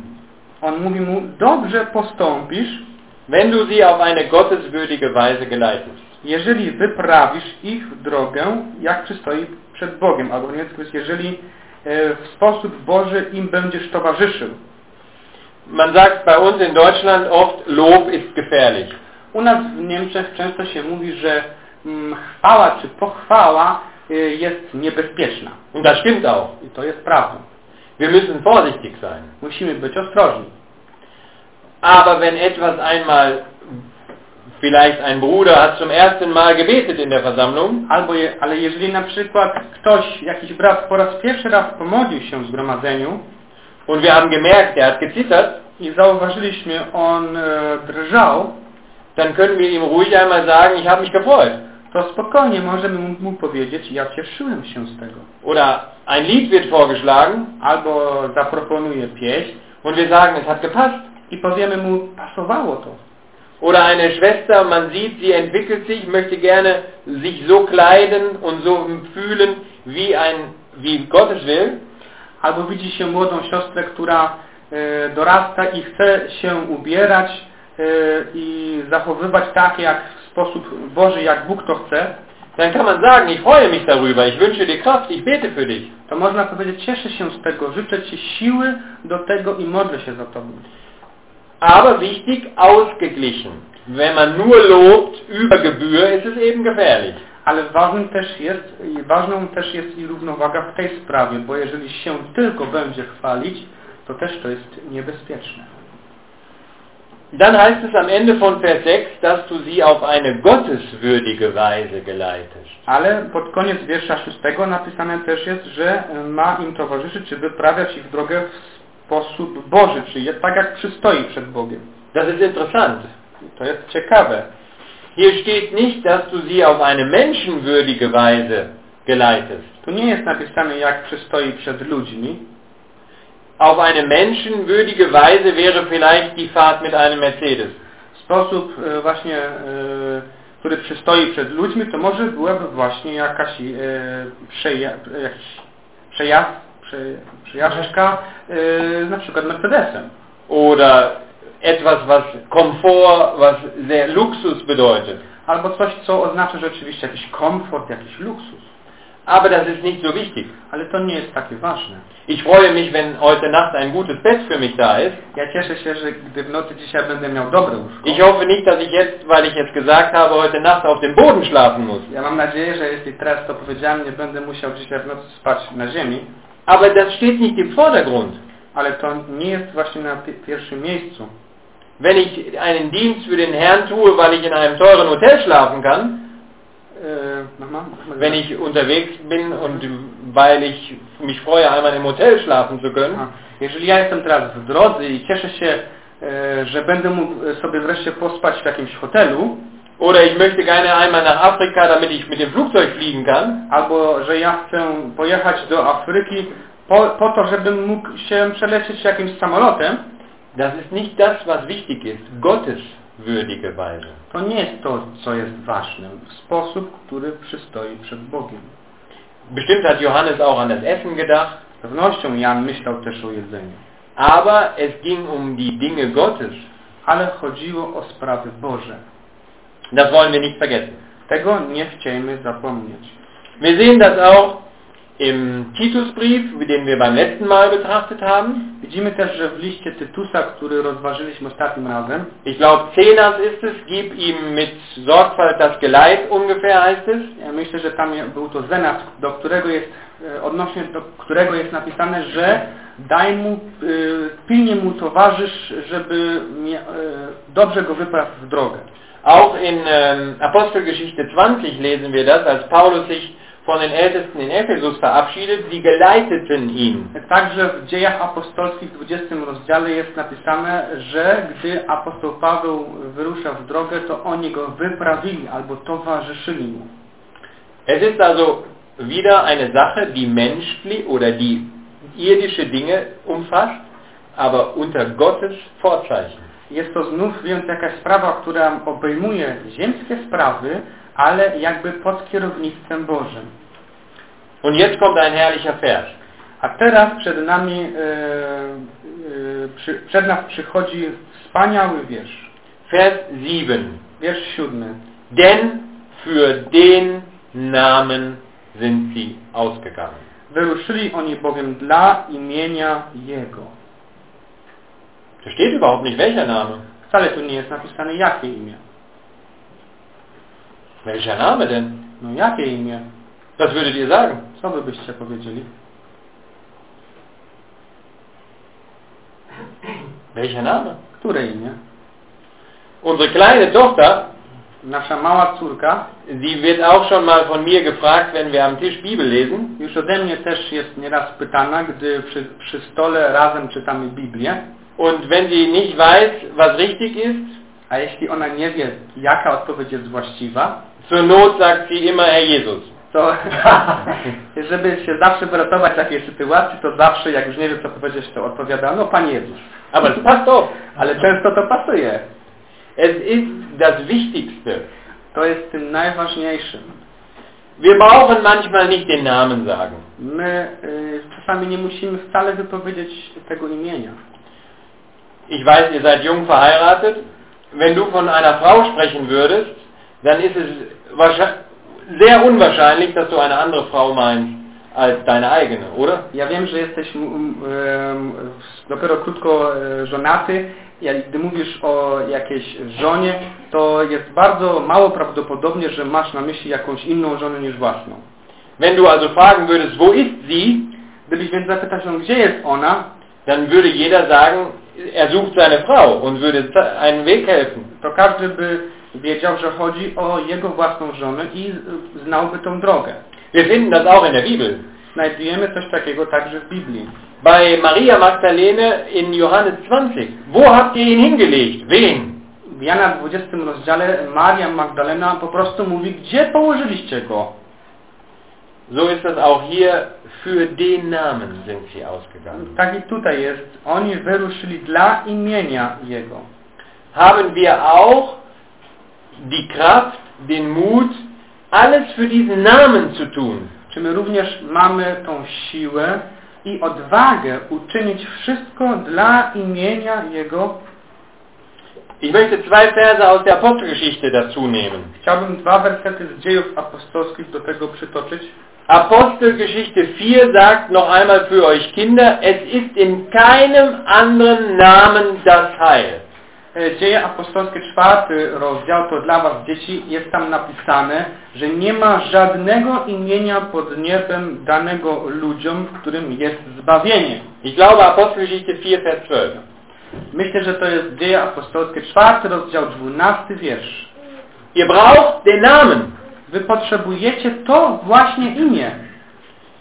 Speaker 2: On mówi mu, dobrze postąpisz,
Speaker 1: wenn du sie auf eine gotteswürdige Weise geleitest.
Speaker 2: Jeżeli wyprawisz ich drogę, jak przystoi przed Bogiem, albo w niemiecku jest, jeżeli e, w sposób Boży im będziesz towarzyszył.
Speaker 1: Man sagt bei uns in Deutschland oft, Lob ist gefährlich.
Speaker 2: U nas w Niemczech często się mówi, że chwała czy pochwała y, jest niebezpieczna.
Speaker 1: Und das stimmt auch.
Speaker 2: I to jest prawdą.
Speaker 1: Wir müssen vorsichtig sein.
Speaker 2: Musimy być ostrożni.
Speaker 1: Aber wenn etwas einmal, vielleicht ein Bruder hat zum ersten Mal gebetet in der Versammlung,
Speaker 2: Albo je, ale jeżeli na przykład ktoś, jakiś brat po raz pierwszy raz pomodlił się w zgromadzeniu
Speaker 1: und wir haben gemerkt, er hat gezittert,
Speaker 2: i zauważyliśmy, on e, drżał,
Speaker 1: dann können wir ihm ruhig einmal sagen, ich habe mich gefreut.
Speaker 2: To spokojnie możemy mu, powiedzieć, ja cieszyłem się z tego.
Speaker 1: Oder ein Lied wird vorgeschlagen
Speaker 2: Albo zaproponuje pieśń
Speaker 1: und wir sagen, es hat gepasst.
Speaker 2: i powiemy mu, pasowało to.
Speaker 1: Oder eine Schwester, man sieht, sie entwickelt sich, möchte gerne sich so kleiden und so fühlen, wie ein, wie Gott es will.
Speaker 2: Albo widzi się młodą siostrę, która e, dorasta i chce się ubierać e, i zachowywać tak, jak sposób Boży, jak Bóg to chce,
Speaker 1: Dann kann man sagen, ich freue mich darüber, ich wünsche dir Kraft, ich bete für dich.
Speaker 2: to można powiedzieć, cieszę się z tego, życzę Ci siły do tego i modlę się za Tobą.
Speaker 1: Aber wichtig, ausgeglichen. Wenn man nur lobt über Gebühr, ist es eben gefährlich.
Speaker 2: Ale ważnym też jest, ważną też jest i równowaga w tej sprawie, bo jeżeli się tylko będzie chwalić, to też to jest niebezpieczne.
Speaker 1: Dann heißt es am Ende von Vers 6, dass du sie auf eine gotteswürdige Weise geleitest.
Speaker 2: Ale pod koniec wiersza szóstego napisane też jest, że ma im towarzyszyć, czy wyprawiać ich drogę w sposób Boży, czyli jest tak jak przystoi przed Bogiem.
Speaker 1: Das ist interessant.
Speaker 2: To jest ciekawe.
Speaker 1: Hier steht nicht, dass du sie auf eine menschenwürdige Weise geleitest.
Speaker 2: Tu nie jest napisane jak przystoi przed ludźmi.
Speaker 1: Auf eine menschenwürdige Weise wäre vielleicht die Fahrt mit einem Mercedes.
Speaker 2: Sposób e, właśnie, e, który przystoi przed ludźmi, to może byłaby właśnie jakaś e, przeja, jakiś przejazd, prze, przejażdżka na przykład Mercedesem.
Speaker 1: Oder etwas, was Komfort, was sehr Luxus bedeutet.
Speaker 2: Albo coś, co oznacza rzeczywiście jakiś komfort, jakiś luksus.
Speaker 1: Aber das ist nicht so wichtig.
Speaker 2: Ale to nie jest takie ważne.
Speaker 1: Ich freue mich, wenn heute Nacht ein gutes Bett für mich da ist.
Speaker 2: Ja cieszę się, że gdy w nocy dzisiaj będę miał dobre łóżko.
Speaker 1: Ich hoffe nicht, dass ich jetzt, weil ich jetzt gesagt habe, heute Nacht auf dem Boden schlafen muss.
Speaker 2: Ja mam nadzieję, że jeśli teraz to powiedziałem, nie będę musiał dzisiaj w nocy spać na ziemi,
Speaker 1: Aber das steht nicht im Vordergrund.
Speaker 2: ale to nie jest właśnie na pi- pierwszym miejscu.
Speaker 1: Wenn ich einen Dienst für den Herrn tue, weil ich in einem teuren Hotel schlafen kann,
Speaker 2: Nochmal?
Speaker 1: wenn ich unterwegs bin und weil ich mich freue, einmal im Hotel schlafen zu können,
Speaker 2: Aha. Jeżeli ja jestem teraz w drodze i cieszę się, e, że będę mógł sobie wreszcie pospać w jakimś hotelu,
Speaker 1: oder ich möchte gerne einmal nach Afrika, damit ich mit dem Flugzeug fliegen kann,
Speaker 2: albo że ja chcę pojechać do Afryki po, po to, żebym mógł się przelecieć jakimś samolotem,
Speaker 1: das ist nicht das, was wichtig ist. Gotteswürdige Weise.
Speaker 2: to nie jest to, co jest ważne, w sposób, który przystoi przed Bogiem.
Speaker 1: Bestimmt hat Johannes auch an das Essen gedacht,
Speaker 2: Z pewnością Jan myślał też o jedzeniu,
Speaker 1: aber es ging um die Dinge Gottes.
Speaker 2: ale chodziło o sprawy Boże.
Speaker 1: Das wollen wir nicht vergessen.
Speaker 2: Tego nie chciejmy zapomnieć.
Speaker 1: Wir sehen das auch im Titusbrief, den wir beim letzten Mal betrachtet haben.
Speaker 2: Widzimy też, że w liście Tytusa, który rozważyliśmy ostatnim razem,
Speaker 1: Ich glaube, Zenas ist es, gib ihm mit Sorgfalt das Geleit, ungefähr heißt es.
Speaker 2: ja myślę, że tam był to Zenat, do którego jest, e, odnośnie do którego jest napisane, że daj mu, e, pilnie mu towarzysz, żeby e, dobrze go wypraw w drogę.
Speaker 1: Auch in Apostelgeschichte 20 lesen wir das, als Paulus sich von den Ältesten in Ephesus verabschiedet, sie geleiteten ihn.
Speaker 2: Także w dziejach apostolskich w 20 rozdziale jest napisane, że gdy apostoł Paweł wyrusza w drogę, to oni go wyprawili albo towarzyszyli mu.
Speaker 1: Es ist also wieder eine Sache, die menschlich oder die irdische Dinge umfasst, aber unter Gottes Vorzeichen.
Speaker 2: Jest to znów więc jakaś sprawa, która obejmuje ziemskie sprawy, ale jakby pod kierownictwem Bożym.
Speaker 1: Und jetzt kommt ein herrlicher Vers.
Speaker 2: A teraz przed nami, e, e, przy, przed nas przychodzi wspaniały wiersz.
Speaker 1: Vers 7.
Speaker 2: Wiersz siódmy.
Speaker 1: Denn für den Namen sind sie ausgegangen.
Speaker 2: Wyruszyli oni bowiem dla imienia Jego.
Speaker 1: Da steht überhaupt nicht welcher Name.
Speaker 2: Wcale tu nie jest napisane jakie imię.
Speaker 1: Welcher Name denn?
Speaker 2: No jakie imię?
Speaker 1: Was würdet ihr sagen?
Speaker 2: Co by byście powiedzieli?
Speaker 1: Welcher Name?
Speaker 2: Które imię?
Speaker 1: Unsere kleine Tochter,
Speaker 2: Nasza mała córka
Speaker 1: sie wird auch schon mal von mir gefragt, wenn wir am Tisch Bibel lesen.
Speaker 2: już ode mnie też jest nieraz pytana, gdy przy, przy stole razem czytamy Biblię.
Speaker 1: Und wenn sie nicht weiß, was richtig ist,
Speaker 2: A jeśli ona nie wie, jaka odpowiedź jest właściwa,
Speaker 1: zur Not sagt sie immer Herr Jesus.
Speaker 2: to [LAUGHS] żeby się zawsze wyratować z takiej sytuacji, to zawsze jak już nie wie co powiedzieć, to odpowiada, no Pan Jezus.
Speaker 1: Aber passt auf. [LAUGHS]
Speaker 2: Ale często to pasuje.
Speaker 1: Es ist das Wichtigste.
Speaker 2: To jest tym najważniejszym.
Speaker 1: Wir brauchen manchmal nicht den Namen sagen.
Speaker 2: My y, czasami nie musimy wcale wypowiedzieć tego imienia.
Speaker 1: Ich weiß, ihr seid jung verheiratet. Wenn du von einer Frau sprechen würdest, dann ist es sehr unwahrscheinlich, dass du eine andere Frau meinst als deine eigene, oder?
Speaker 2: Ja wiem, że jesteś m, m, em, dopiero krótko e, żonaty. Gdy mówisz o jakiejś żonie, to jest bardzo mało prawdopodobnie, że masz na myśli jakąś inną żonę niż własną.
Speaker 1: Wenn du also fragen würdest, wo ist sie,
Speaker 2: Gdybyś więc zapytał się, gdzie jest ona,
Speaker 1: dann würde jeder sagen, er sucht seine Frau und würde einen Weg helfen.
Speaker 2: to każdy by wiedział, że chodzi o jego własną żonę i znałby tą drogę.
Speaker 1: Wir finden das auch in der Bibel.
Speaker 2: Znajdujemy coś takiego także w Biblii.
Speaker 1: Bei Maria Magdalene in Johannes 20. Wo habt ihr ihn hingelegt? Wen?
Speaker 2: W Jana 20 rozdziale Maria Magdalena po prostu mówi, gdzie położyliście go?
Speaker 1: So ist das auch hier. Für den Namen sind sie ausgegangen.
Speaker 2: Tak i tutaj jest. Oni wyruszyli dla imienia Jego.
Speaker 1: Haben wir auch die Kraft, den Mut, alles für diesen Namen zu tun?
Speaker 2: Czy my również mamy tą siłę i odwagę uczynić wszystko dla imienia Jego?
Speaker 1: Ich möchte zwei Verse aus der Apostelgeschichte dazu nehmen.
Speaker 2: Chciałbym dwa wersety z dziejów apostolskich do tego przytoczyć.
Speaker 1: Apostelgeschichte 4 sagt noch einmal für euch Kinder, es ist in keinem anderen Namen das Heil.
Speaker 2: E, Dzieje apostolskie, czwarty rozdział, to dla was dzieci, jest tam napisane, że nie ma żadnego imienia pod niebem danego ludziom, w którym jest zbawienie.
Speaker 1: Ich glaube Apostelgeschichte 4, Vers 12.
Speaker 2: Myślę, że to jest Dzieje apostolskie, czwarty rozdział, dwunasty wiersz.
Speaker 1: Ihr braucht den Namen.
Speaker 2: Wy potrzebujecie to właśnie imię.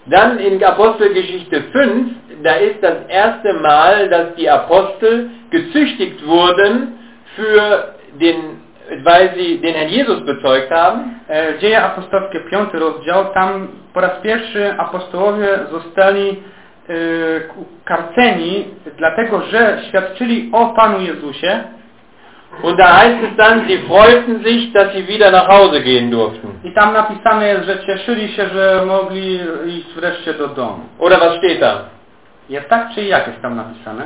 Speaker 1: Dann in Apostelgeschichte 5, da ist das erste Mal, dass die Apostel gezüchtigt wurden für den, weil sie den Herrn Jesus bezeugt haben.
Speaker 2: E, Dzieje apostolskie, piąty rozdział, tam po raz pierwszy apostołowie zostali e, karceni, dlatego że świadczyli o Panu Jezusie.
Speaker 1: Und da heißt es dann, sie freuten sich, dass sie wieder nach Hause gehen durften.
Speaker 2: I tam napisane jest, że cieszyli się, że mogli iść wreszcie do domu.
Speaker 1: Oder was steht da?
Speaker 2: Jest tak, czy jak jest tam napisane?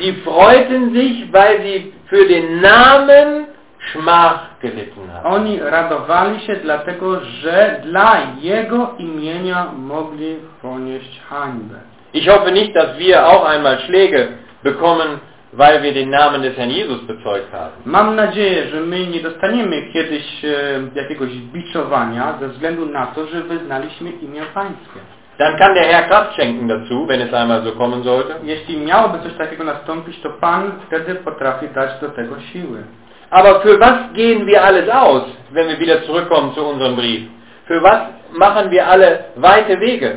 Speaker 1: Sie freuten sich, weil sie für den Namen Schmach gelitten haben.
Speaker 2: Oni radowali się dlatego, że dla Jego imienia mogli ponieść hańbę.
Speaker 1: Ich hoffe nicht, dass wir auch einmal Schläge bekommen, weil wir den Namen des Herrn Jesus bezeugt haben.
Speaker 2: Mam nadzieję, że my nie dostaniemy kiedyś e, jakiegoś biczowania ze względu na to, że wyznaliśmy imię Pańskie.
Speaker 1: Dann kann der Herr Kraft schenken dazu, wenn es einmal so kommen sollte.
Speaker 2: Jeśli miałoby coś takiego nastąpić, to Pan wtedy potrafi dać do tego siły.
Speaker 1: Aber für was gehen wir alles aus, wenn wir wieder zurückkommen zu unserem Brief? Für was machen wir alle weite Wege?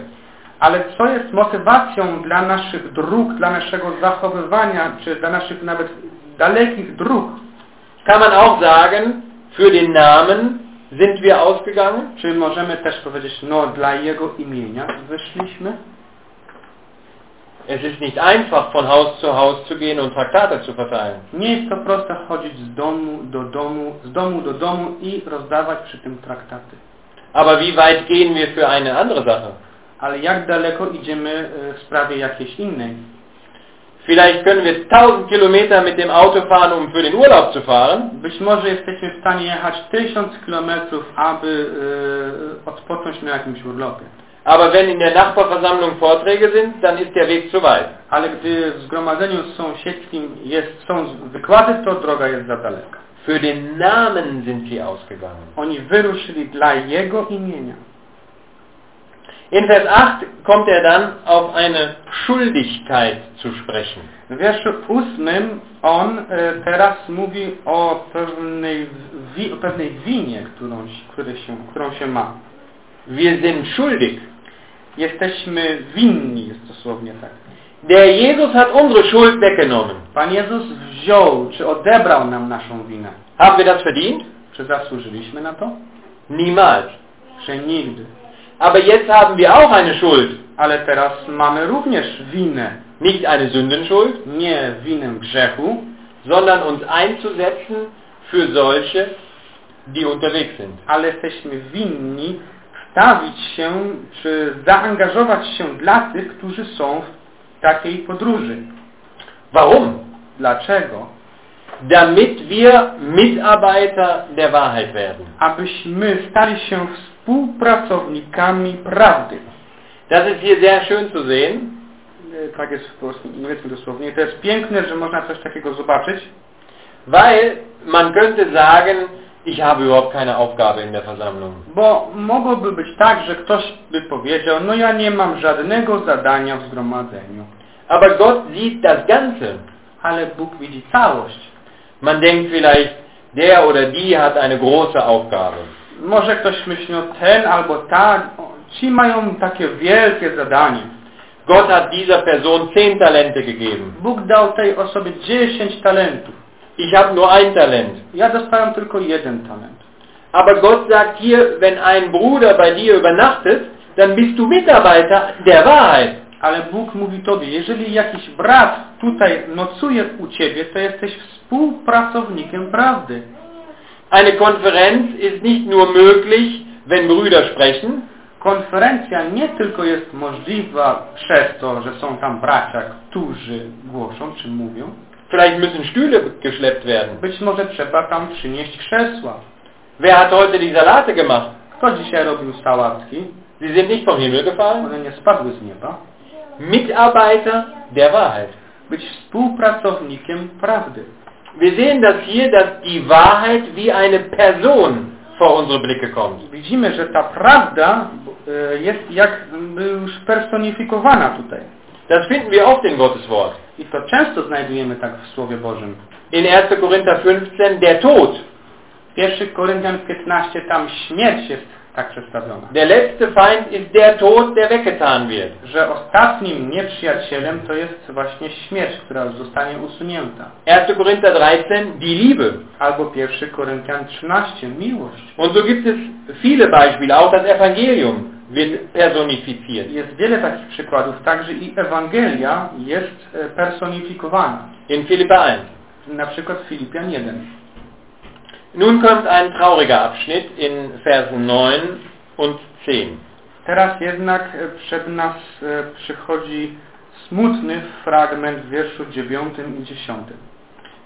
Speaker 2: Ale co jest motywacją dla naszych dróg, dla naszego zachowywania, czy dla naszych nawet dalekich dróg?
Speaker 1: Kann man auch sagen, für den Namen sind wir ausgegangen?
Speaker 2: Czy możemy też powiedzieć, no dla Jego imienia wyszliśmy?
Speaker 1: Es ist nicht einfach, von Haus zu Haus zu gehen und Traktate zu verteilen.
Speaker 2: Nie jest to proste chodzić z domu do domu, z domu do domu i rozdawać przy tym traktaty.
Speaker 1: Aber wie weit gehen wir für eine andere Sache?
Speaker 2: Ale jak daleko idziemy e, w sprawie jakiejś innej?
Speaker 1: Vielleicht können wir 1000 Kilometer mit dem Auto fahren, um für den Urlaub zu fahren.
Speaker 2: Być może jesteśmy w stanie jechać tysiąc kilometrów, aby e, odpocząć na jakimś urlopie.
Speaker 1: Aber wenn in der Nachbarversammlung Vorträge sind, dann ist der Weg zu weit.
Speaker 2: Ale gdy w zgromadzeniu sąsiedzkim jest, są wykłady, to droga jest za daleka.
Speaker 1: Für den Namen sind sie ausgegangen.
Speaker 2: Oni wyruszyli dla Jego imienia.
Speaker 1: In Vers 8 kommt er dann auf eine Schuldigkeit zu sprechen.
Speaker 2: W wierszu ósmym on e, teraz mówi o pewnej, o pewnej winie, którą, które się, którą się ma.
Speaker 1: Wir sind schuldig.
Speaker 2: Jesteśmy winni, jest dosłownie tak.
Speaker 1: Der Jesus hat unsere Schuld weggenommen.
Speaker 2: Pan Jezus wziął, czy odebrał nam naszą winę.
Speaker 1: Haben wir das verdient?
Speaker 2: Czy zasłużyliśmy na to?
Speaker 1: Niemals.
Speaker 2: Czy nigdy.
Speaker 1: Aber jetzt haben wir auch eine Schuld.
Speaker 2: Ale teraz mamy również winę.
Speaker 1: Nicht eine Sündenschuld,
Speaker 2: Nie winę grzechu,
Speaker 1: sondern uns einzusetzen für solche, die unterwegs sind.
Speaker 2: ale jesteśmy winni stawić się, czy zaangażować się dla tych, którzy są w takiej podróży.
Speaker 1: Warum?
Speaker 2: Dlaczego?
Speaker 1: Damit wir Mitarbeiter der Wahrheit werden.
Speaker 2: Abyśmy stali się współpracownikami prawdy.
Speaker 1: Das ist hier sehr schön zu sehen,
Speaker 2: E, Tak jest niemieckim dosłownie. To jest piękne, że można coś takiego zobaczyć,
Speaker 1: weil man könnte sagen, ich habe überhaupt keine Aufgabe in der Versammlung.
Speaker 2: bo mogłoby być tak, że ktoś by powiedział, no ja nie mam żadnego zadania w zgromadzeniu.
Speaker 1: Aber Gott sieht das Ganze.
Speaker 2: Ale Bóg widzi całość.
Speaker 1: Man denkt vielleicht, der oder die hat eine große Aufgabe.
Speaker 2: Może ktoś myśli, no ten albo ta, o, ci mają takie wielkie zadanie.
Speaker 1: Gott hat dieser Person zehn Talente gegeben.
Speaker 2: Bóg dał tej osobie 10 talentów.
Speaker 1: Ich habe nur ein Talent.
Speaker 2: Ja dostałem tylko jeden talent.
Speaker 1: Aber Gott sagt hier, wenn ein Bruder bei dir übernachtet, dann bist du Mitarbeiter der Wahrheit.
Speaker 2: Ale Bóg mówi tobie, jeżeli jakiś brat tutaj nocuje u ciebie, to jesteś współpracownikiem prawdy.
Speaker 1: Eine Konferenz ist nicht nur möglich, wenn Brüder sprechen,
Speaker 2: Konferencja nie tylko jest możliwa przez to, że są tam bracia, którzy głoszą czy mówią,
Speaker 1: vielleicht müssen Stühle geschleppt werden.
Speaker 2: być może trzeba tam przynieść krzesła.
Speaker 1: Wer hat heute die Salate gemacht?
Speaker 2: Kto dzisiaj robił sałatki?
Speaker 1: Sie sind nicht vom Himmel gefallen.
Speaker 2: One nie spadły z nieba.
Speaker 1: Mitarbeiter der Wahrheit.
Speaker 2: Być współpracownikiem prawdy.
Speaker 1: Wir sehen das hier, dass die Wahrheit wie eine Person vor unsere Blicke kommt.
Speaker 2: Widzimy, że ta prawda e, jest jakby już personifikowana tutaj.
Speaker 1: Das finden wir oft in Gottes Wort.
Speaker 2: I to często znajdujemy tak w Słowie Bożym.
Speaker 1: In 1. Korinther 15 der Tod.
Speaker 2: 1 Koryntian 15, tam śmierć jest tak przedstawiona.
Speaker 1: Der letzte Feind ist der Tod, der weggetan wird.
Speaker 2: Że ostatnim nieprzyjacielem to jest właśnie śmierć, która zostanie usunięta.
Speaker 1: 1. Korinther 13 die Liebe.
Speaker 2: Albo 1 Koryntian 13, miłość.
Speaker 1: Und so gibt es viele Beispiele. Auch das Evangelium wird personifiziert.
Speaker 2: Jest wiele takich przykładów, także i Ewangelia jest e, personifikowana.
Speaker 1: In Philippa 1.
Speaker 2: Na przykład Filipian 1.
Speaker 1: Nun kommt ein trauriger Abschnitt in Versen 9 und 10.
Speaker 2: Teraz jednak e, przed nas e, przychodzi smutny fragment w wierszu 9 i 10.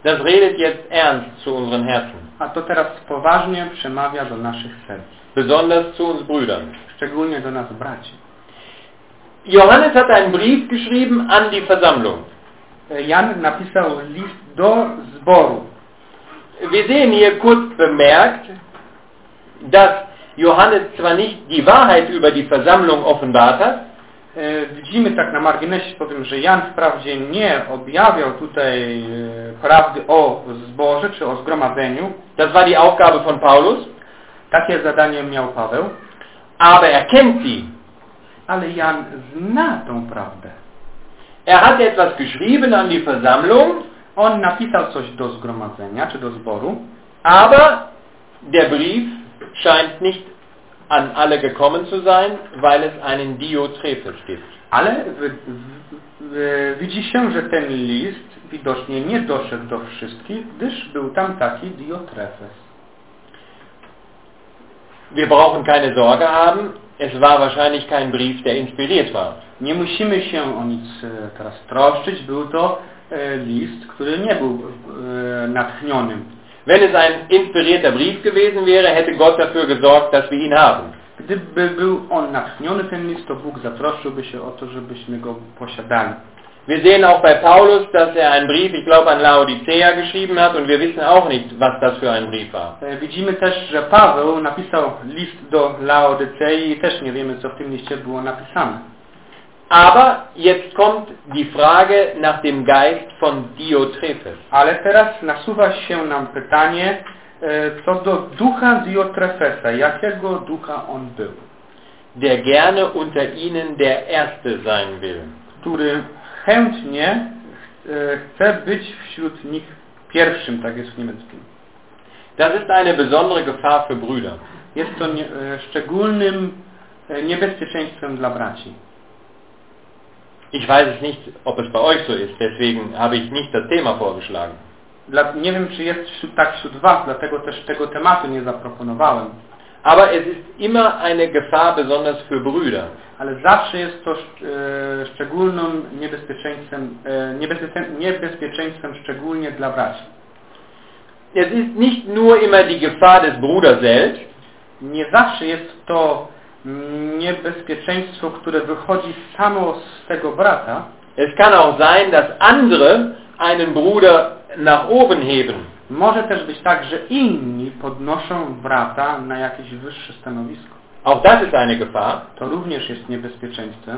Speaker 1: Das redet jetzt ernst zu unseren Herzen,
Speaker 2: A to teraz poważnie przemawia do naszych serc.
Speaker 1: besonders zu uns Brüdern.
Speaker 2: Szczególnie do nas braci.
Speaker 1: Johannes hat einen Brief geschrieben an die Versammlung.
Speaker 2: E, Jan napisał list do zboru.
Speaker 1: Wir sehen hier kurz bemerkt, dass Johannes zwar nicht die Wahrheit über die Versammlung offenbart hat,
Speaker 2: E, Widzimy tak na marginesie powiem, że Jan wprawdzie nie objawiał tutaj e, prawdy o zborze czy o zgromadzeniu.
Speaker 1: das war die Aufgabe von Paulus,
Speaker 2: Takie zadanie miał Paweł,
Speaker 1: aber er kennt sie.
Speaker 2: ale Jan zna tą prawdę.
Speaker 1: Er hat etwas geschrieben an die Versammlung,
Speaker 2: On napisał coś do zgromadzenia czy do zboru,
Speaker 1: aber der Brief scheint nicht an alle gekommen zu sein, weil es einen Diotrephes gibt.
Speaker 2: ale widzi się, że ten list widocznie nie doszedł do wszystkich, gdyż był tam taki Diotrefes.
Speaker 1: Wir brauchen keine Sorge haben, Es war wahrscheinlich kein Brief, der inspiriert war.
Speaker 2: Nie musimy się o nic e, teraz troszczyć. Był to list, który nie był e, natchnionym.
Speaker 1: Wenn es ein inspirierter Brief gewesen wäre, hätte Gott dafür gesorgt, dass wir ihn haben.
Speaker 2: Gdyby był on natchniony, ten list, to Bóg zatroszczyłby się o to, żebyśmy go posiadali.
Speaker 1: Wir sehen auch bei Paulus, dass er einen Brief, ich glaube, an Laodicea geschrieben hat und wir wissen auch nicht, was das für ein Brief war.
Speaker 2: E, Widzimy też, że Paweł napisał list do Laodycei i też nie wiemy, co w tym liście było napisane.
Speaker 1: Aber jetzt kommt die Frage nach dem Geist von Diotrephes.
Speaker 2: Ale teraz nasuwa się nam pytanie e, co do ducha Diotrefesa. Jakiego ducha on był?
Speaker 1: der gerne unter ihnen der Erste sein will.
Speaker 2: Który chętnie e, chce być wśród nich pierwszym, tak jest w niemieckim.
Speaker 1: Das ist eine besondere Gefahr für Brüder.
Speaker 2: Jest to nie, e, szczególnym niebezpieczeństwem dla braci.
Speaker 1: Ich weiß es nicht, ob es bei euch so ist, deswegen habe ich nicht das Thema vorgeschlagen.
Speaker 2: Dla, nie wiem, czy jest wśród, tak wśród Was, dlatego też tego tematu nie zaproponowałem.
Speaker 1: Aber es ist immer eine Gefahr, besonders für Brüder.
Speaker 2: Ale zawsze jest to e, szczególnym niebezpieczeństwem, e, niebezpieczeństwem, niebezpieczeństwem szczególnie dla braci.
Speaker 1: Es ist nicht nur immer die Gefahr des Bruders selbst,
Speaker 2: Nie zawsze jest to niebezpieczeństwo, które wychodzi samo z tego brata.
Speaker 1: es kann auch sein, dass andere einen Bruder nach oben heben.
Speaker 2: Może też być tak, że inni podnoszą brata na jakieś wyższe stanowisko.
Speaker 1: Auch das ist eine Gefahr.
Speaker 2: To również jest niebezpieczeństwem.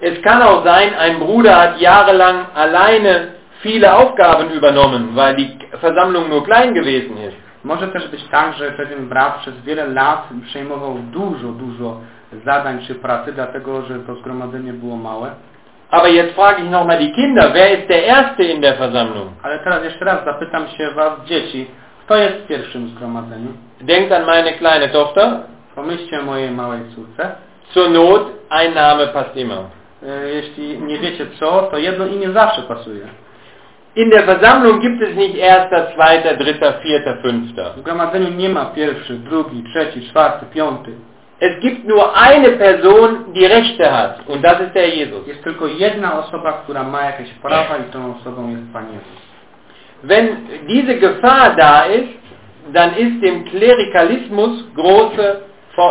Speaker 1: Es kann auch sein, ein Bruder hat jahrelang alleine viele Aufgaben übernommen, weil die Versammlung nur klein gewesen ist.
Speaker 2: Może też być tak, że pewien brat przez wiele lat przejmował dużo, dużo zadań czy pracy, dlatego że to zgromadzenie było małe.
Speaker 1: Aber jetzt frage ich nochmal die Kinder, wer ist der Erste in der Versammlung?
Speaker 2: Ale teraz jeszcze raz zapytam się Was, dzieci, kto jest w pierwszym zgromadzeniu?
Speaker 1: Denkt an meine kleine Tochter.
Speaker 2: Pomyślcie o mojej małej córce.
Speaker 1: Zur Not, ein Name passt immer.
Speaker 2: E, Jeśli nie wiecie co, to jedno imię zawsze pasuje.
Speaker 1: In der Versammlung gibt es nicht Erster, Zweiter, Dritter, Vierter, Fünfter.
Speaker 2: W zgromadzeniu nie ma pierwszy, drugi, trzeci, czwarty, piąty.
Speaker 1: Es gibt nur eine Person, die Rechte hat, und das ist der Jesus.
Speaker 2: Jest tylko jedna osoba, która ma jakieś prawa i tą osobą jest Pan Jezus.
Speaker 1: Wenn diese Gefahr da ist, dann ist dem Klerikalismus große,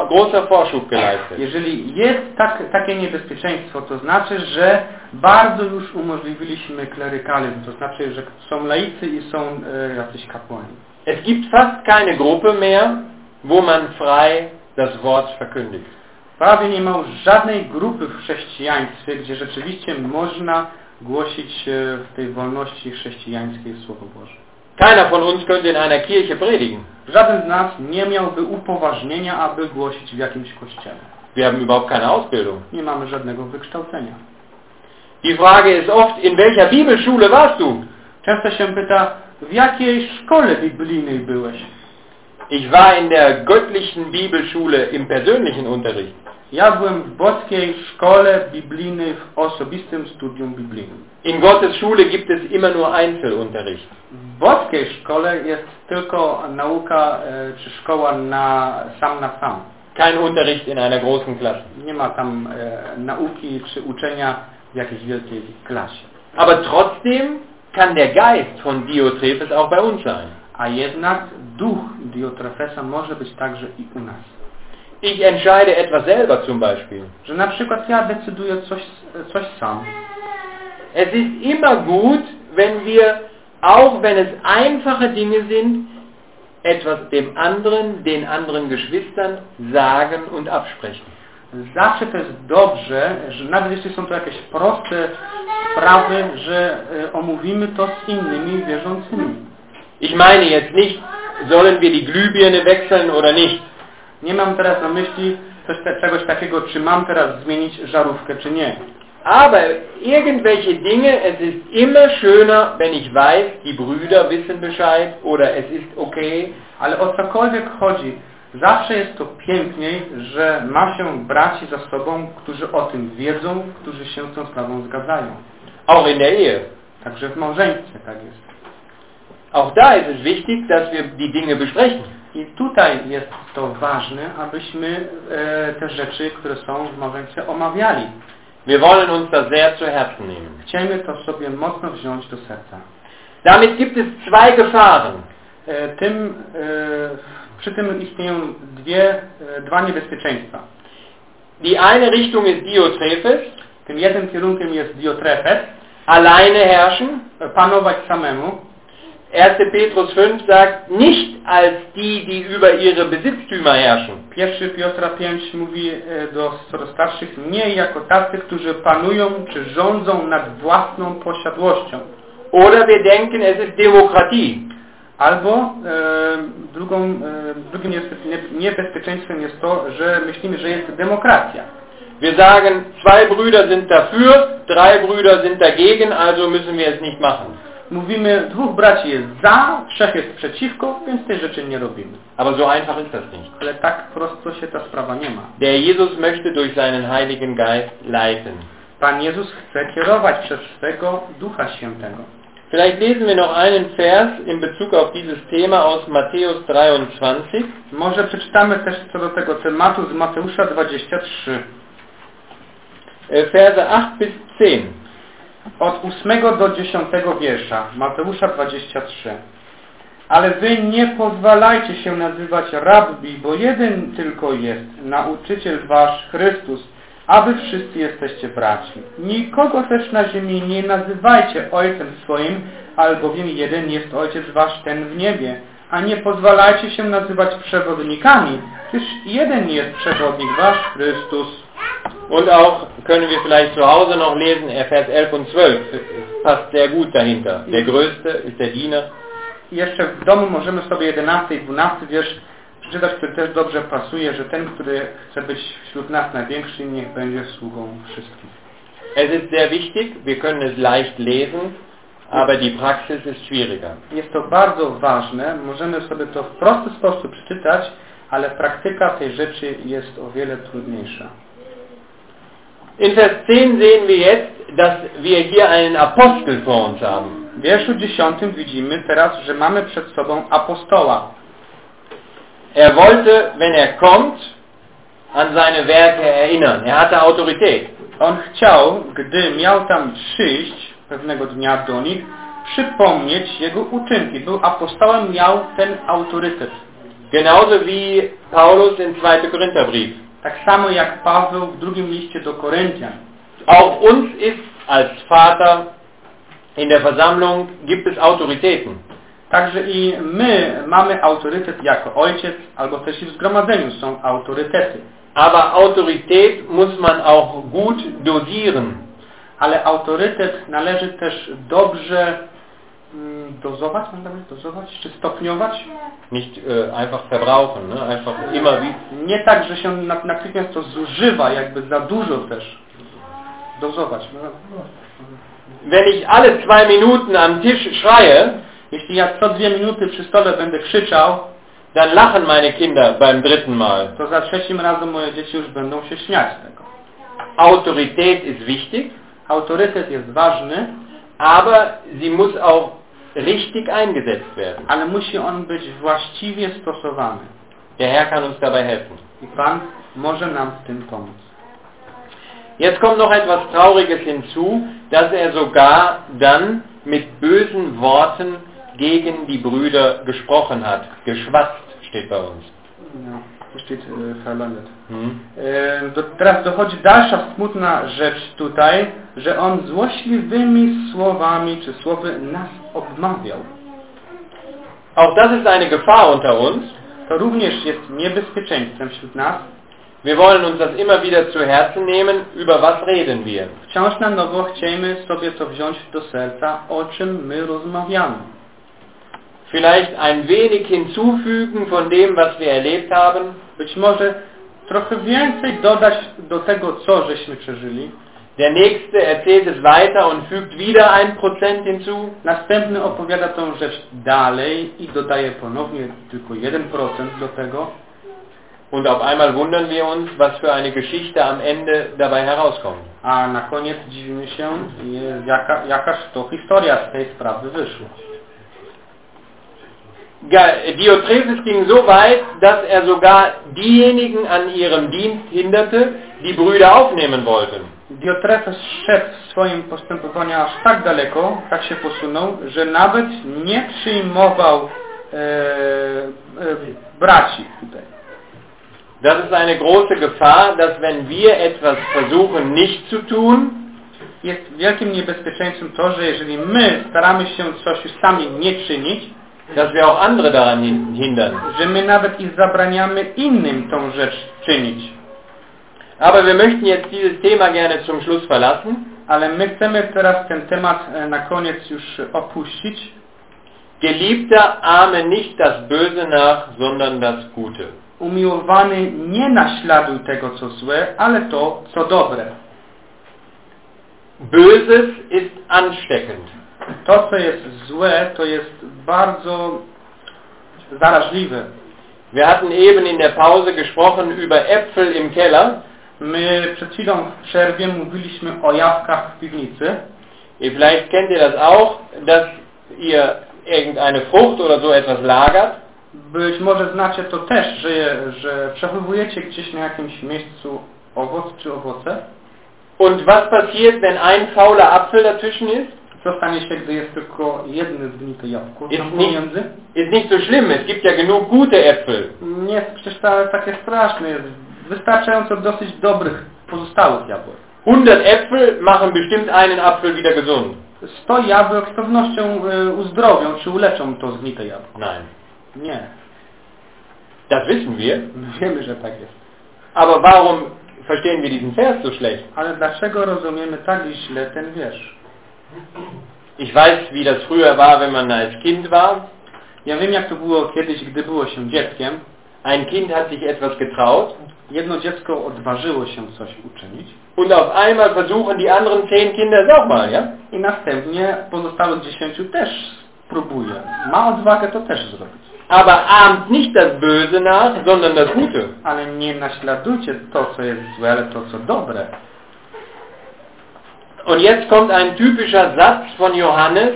Speaker 1: großer Vorschub geleistet.
Speaker 2: Jeżeli jest tak, takie niebezpieczeństwo, to znaczy, że bardzo już umożliwiliśmy klerykalizm, to znaczy, że są laicy i są e, jacyś kapłani.
Speaker 1: Es gibt fast keine Gruppe mehr, wo man frei das Wort verkündigt.
Speaker 2: Prawie nie ma żadnej grupy w chrześcijaństwie, gdzie rzeczywiście można głosić e, w tej wolności chrześcijańskiej Słowo Boże.
Speaker 1: Keiner von uns könnte in einer Kirche predigen.
Speaker 2: Żaden z nas nie miałby upoważnienia, aby głosić w jakimś kościele.
Speaker 1: Wir haben überhaupt keine Ausbildung.
Speaker 2: Nie mamy żadnego wykształcenia.
Speaker 1: Die Frage ist oft, in welcher Bibelschule warst du?
Speaker 2: Często się pyta, w jakiej szkole biblijnej byłeś?
Speaker 1: Ich war in der göttlichen Bibelschule im persönlichen Unterricht.
Speaker 2: Ja byłem w boskiej szkole biblijnej w osobistym studium biblijnym.
Speaker 1: In Gottes Schule gibt es immer nur Einzelunterricht.
Speaker 2: W boskiej szkole jest tylko nauka e, czy szkoła na sam na sam.
Speaker 1: Kein Unterricht in einer großen Klasse.
Speaker 2: Nie ma tam e, nauki czy uczenia w jakiejś wielkiej klasie.
Speaker 1: Aber trotzdem kann der Geist von Diotrephes auch bei uns sein.
Speaker 2: A jednak duch Diotrefesa może być także i u nas.
Speaker 1: Ich entscheide etwas selber zum Beispiel.
Speaker 2: Że na przykład ja decyduję coś, coś sam.
Speaker 1: Es ist immer gut, wenn wir, auch wenn es einfache Dinge sind, etwas dem anderen, den anderen Geschwistern sagen und absprechen.
Speaker 2: Zawsze to jest dobrze, że nawet jeśli są to jakieś proste sprawy, że e, omówimy to z innymi wierzącymi.
Speaker 1: Ich meine jetzt nicht, sollen wir die Glühbirne wechseln oder nicht.
Speaker 2: Nie mam teraz na myśli coś, czegoś takiego, czy mam teraz zmienić żarówkę, czy nie.
Speaker 1: Aber irgendwelche Dinge, es ist immer schöner, wenn ich weiß, die Brüder wissen Bescheid oder es ist okay.
Speaker 2: Ale o cokolwiek chodzi, zawsze jest to piękniej, że ma się braci za sobą, którzy o tym wiedzą, którzy się z tą sprawą zgadzają.
Speaker 1: Auch in der Ehe.
Speaker 2: Także w małżeństwie tak jest.
Speaker 1: Auch da ist es wichtig, dass wir die Dinge besprechen.
Speaker 2: I tutaj jest to ważne, abyśmy e, te rzeczy, które są w małżeństwie omawiali.
Speaker 1: Wir wollen uns das sehr zu Herzen nehmen.
Speaker 2: Chcemy to sobie mocno wziąć do serca.
Speaker 1: Damit gibt es zwei Gefahren.
Speaker 2: E, tym, e, przy tym istnieją dwie, e, dwa niebezpieczeństwa.
Speaker 1: Die eine Richtung ist Diotrephes,
Speaker 2: Tym jednym kierunkiem jest Diotrefes,
Speaker 1: alleine herrschen.
Speaker 2: e, panować samemu.
Speaker 1: 1. Petrus 5 sagt, nicht als die, die über ihre Besitztümer herrschen.
Speaker 2: 1 Piotra 5 mówi e, do, starszych, nie jako tacy, którzy panują czy rządzą nad własną posiadłością.
Speaker 1: Oder wir denken, es ist Demokratie.
Speaker 2: Albo e, drugą, e, drugim niebezpieczeństwem jest to, że myślimy, że jest demokracja.
Speaker 1: Wir sagen, zwei Brüder sind dafür, drei Brüder sind dagegen, also müssen wir es nicht machen.
Speaker 2: Mówimy, dwóch braci jest za, trzech jest przeciwko, więc tej rzeczy nie robimy.
Speaker 1: Aber so einfach ist das nicht.
Speaker 2: Ale tak prosto się ta sprawa nie ma.
Speaker 1: Der Jesus möchte durch seinen Heiligen Geist leiten.
Speaker 2: Pan Jezus chce kierować przez swego Ducha Świętego.
Speaker 1: Vielleicht lesen wir noch einen Vers in Bezug auf dieses Thema aus Matthäus 23.
Speaker 2: Może przeczytamy też co do tego tematu z Mateusza 23.
Speaker 1: äh, Verse 8 bis 10.
Speaker 2: Od 8 do 10 wiersza, Mateusza 23. Ale wy nie pozwalajcie się nazywać rabbi, bo jeden tylko jest, nauczyciel wasz, Chrystus, a wy wszyscy jesteście braćmi. Nikogo też na ziemi nie nazywajcie ojcem swoim, albowiem jeden jest ojciec wasz, ten w niebie. A nie pozwalajcie się nazywać przewodnikami, gdyż jeden jest przewodnik wasz, Chrystus.
Speaker 1: Und auch können wir vielleicht zu Hause noch lesen, Vers 11 und 12. Es passt sehr gut dahinter. Der Größte ist der Diener.
Speaker 2: I jeszcze w domu możemy sobie 11 i 12 wiersz przeczytać, który też dobrze pasuje, że ten, który chce być wśród nas największy, niech będzie sługą wszystkich.
Speaker 1: Es ist sehr wichtig, wir können es leicht lesen, aber die Praxis ist schwieriger.
Speaker 2: Jest to bardzo ważne, możemy sobie to w prosty sposób przeczytać, ale praktyka tej rzeczy jest o wiele trudniejsza.
Speaker 1: In Vers 10 sehen wir jetzt, dass wir hier einen Apostel vor uns haben.
Speaker 2: W wierszu 10 widzimy teraz, że mamy przed sobą apostoła.
Speaker 1: Er wollte, wenn er kommt, an seine Werke erinnern. Er hatte Autorität.
Speaker 2: On chciał, gdy miał tam przyjść pewnego dnia do nich, przypomnieć jego uczynki. Był apostołem, miał ten autorytet.
Speaker 1: Genauso wie Paulus im 2. Korintherbrief.
Speaker 2: Tak samo jak Paweł w drugim liście do Koryntian.
Speaker 1: Auch uns ist als Vater in der Versammlung gibt es Autoritäten.
Speaker 2: Także i my mamy autorytet jako ojciec, albo też i w zgromadzeniu są autorytety.
Speaker 1: Aber Autorität muss man auch gut dosieren.
Speaker 2: Ale autorytet należy też dobrze dozować, mam powiedzieć, dozować, czy stopniować.
Speaker 1: Nicht äh, einfach verbrauchen, ne? einfach immer wie.
Speaker 2: Nie tak, że się na- natychmiast to zużywa, jakby za dużo też. Dozować. No,
Speaker 1: Wenn ich alle zwei Minuten am Tisch schreie,
Speaker 2: Jeśli ja co dwie minuty przy stole będę krzyczał,
Speaker 1: dann lachen meine Kinder beim dritten Mal.
Speaker 2: to za trzecim razem moje dzieci już będą się śmiać z tego.
Speaker 1: Autorität ist wichtig,
Speaker 2: Autorytet jest ważny,
Speaker 1: aber sie muss auch richtig eingesetzt werden.
Speaker 2: ale musi on być właściwie stosowany.
Speaker 1: Der Herr kann uns dabei helfen.
Speaker 2: I Pan może nam w tym pomóc.
Speaker 1: Jetzt kommt noch etwas Trauriges hinzu, dass er sogar dann mit bösen Worten gegen die Brüder gesprochen hat. Geschwatzt steht bei uns.
Speaker 2: No, tu steht e, verleumdet.
Speaker 1: Hm?
Speaker 2: E, do, teraz dochodzi dalsza smutna rzecz tutaj, że on złośliwymi słowami czy słowy nas obmawiał.
Speaker 1: Auch das ist eine Gefahr unter uns.
Speaker 2: To również jest niebezpieczeństwem wśród nas.
Speaker 1: Wir wollen uns das immer wieder zu Herzen nehmen. Über was reden wir?
Speaker 2: Wciąż na nowo chcemy sobie to wziąć do serca, o czym my rozmawiamy.
Speaker 1: Vielleicht ein wenig hinzufügen von dem, was wir erlebt haben.
Speaker 2: Być może trochę więcej dodać do tego, co żeśmy przeżyli.
Speaker 1: Der Nächste erzählt es weiter und fügt wieder ein Prozent hinzu.
Speaker 2: Następny opowiada tą rzecz dalej i dodaje ponownie tylko 1% do tego.
Speaker 1: Und auf einmal wundern wir uns, was für eine Geschichte am Ende dabei herauskommt.
Speaker 2: A na koniec dziwimy się, jaka, jakaż to historia z tej sprawy wyszła.
Speaker 1: Diotrephes ging so weit, dass er sogar diejenigen an ihrem Dienst hinderte, die Brüder aufnehmen wollten.
Speaker 2: Diotrefes szedł w swoim postępowaniu aż tak daleko, tak się posunął, że nawet nie przyjmował e, e, braci tutaj.
Speaker 1: Das ist eine große Gefahr, dass wenn wir etwas versuchen nicht zu tun,
Speaker 2: Jest wielkim niebezpieczeństwem to, że jeżeli my staramy się coś sami nie czynić,
Speaker 1: dass wir auch andere daran hin- hindern.
Speaker 2: że my nawet i zabraniamy innym tą rzecz czynić.
Speaker 1: Aber wir möchten jetzt dieses Thema gerne zum Schluss verlassen.
Speaker 2: Ale my chcemy teraz ten temat e, na koniec już opuścić.
Speaker 1: Geliebter, ahme nicht das Böse nach, sondern das Gute.
Speaker 2: Umiłowany, nie naśladuj tego, co złe, ale to, co dobre.
Speaker 1: Böses ist ansteckend.
Speaker 2: To, co jest złe, to jest bardzo zaraźliwe.
Speaker 1: Wir hatten eben in der Pause gesprochen über Äpfel im Keller.
Speaker 2: My przed chwilą w przerwie mówiliśmy o jabłkach w piwnicy.
Speaker 1: Ihr Vielleicht kennt ihr das auch, dass ihr irgendeine Frucht oder so etwas lagert
Speaker 2: Być może znacie to też, że, że przechowujecie gdzieś na jakimś miejscu owoc czy owoce.
Speaker 1: und was passiert, wenn ein fauler Apfel dazwischen ist?
Speaker 2: Co stanie się, gdy jest tylko jedno zgnite jabłko
Speaker 1: Jest
Speaker 2: pomiędzy?
Speaker 1: Ist nicht so schlimm, es gibt ja genug gute Äpfel.
Speaker 2: Nie jest przecież ta, takie straszne. Jest wystarczająco dosyć dobrych pozostałych jabłek.
Speaker 1: 100 Äpfel machen bestimmt einen Apfel wieder gesund.
Speaker 2: 100 jabłek z pewnością y, uzdrowią czy uleczą to zgnite jabłko.
Speaker 1: Nein.
Speaker 2: Nie.
Speaker 1: Das wissen wir.
Speaker 2: My wiemy, że tak jest.
Speaker 1: Aber warum verstehen wir diesen Vers so schlecht?
Speaker 2: Ale dlaczego rozumiemy tak źle ten wiersz?
Speaker 1: Ich weiß, wie das früher war, wenn man als Kind war.
Speaker 2: Ja wiem, jak to było kiedyś, gdy było się dzieckiem.
Speaker 1: Ein Kind hat sich etwas getraut
Speaker 2: Jedno dziecko odważyło się coś uczynić
Speaker 1: und auf einmal versuchen die anderen zehn Kinder es auch mal, ja?
Speaker 2: i następnie pozostałych dziesięciu też spróbuje. Ma odwagę to też zrobić.
Speaker 1: Aber ahmt nicht das Böse nach, sondern das Gute.
Speaker 2: Ale nie naśladujcie to, co jest złe, ale to, co dobre.
Speaker 1: Und jetzt kommt ein typischer Satz von Johannes,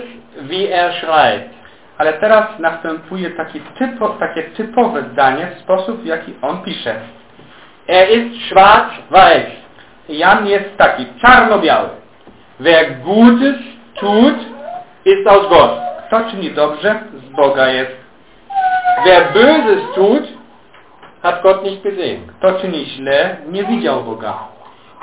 Speaker 1: wie er schreibt.
Speaker 2: Ale teraz następuje taki typo, takie typowe zdanie w sposób, w jaki on pisze.
Speaker 1: Er ist schwarz-weiß.
Speaker 2: Jan jest taki czarno-biały.
Speaker 1: Wer Gutes tut, ist aus Gott.
Speaker 2: Kto czyni dobrze, z Boga jest.
Speaker 1: Wer Böses tut, hat Gott nicht gesehen.
Speaker 2: Kto czyni źle, nie widział Boga.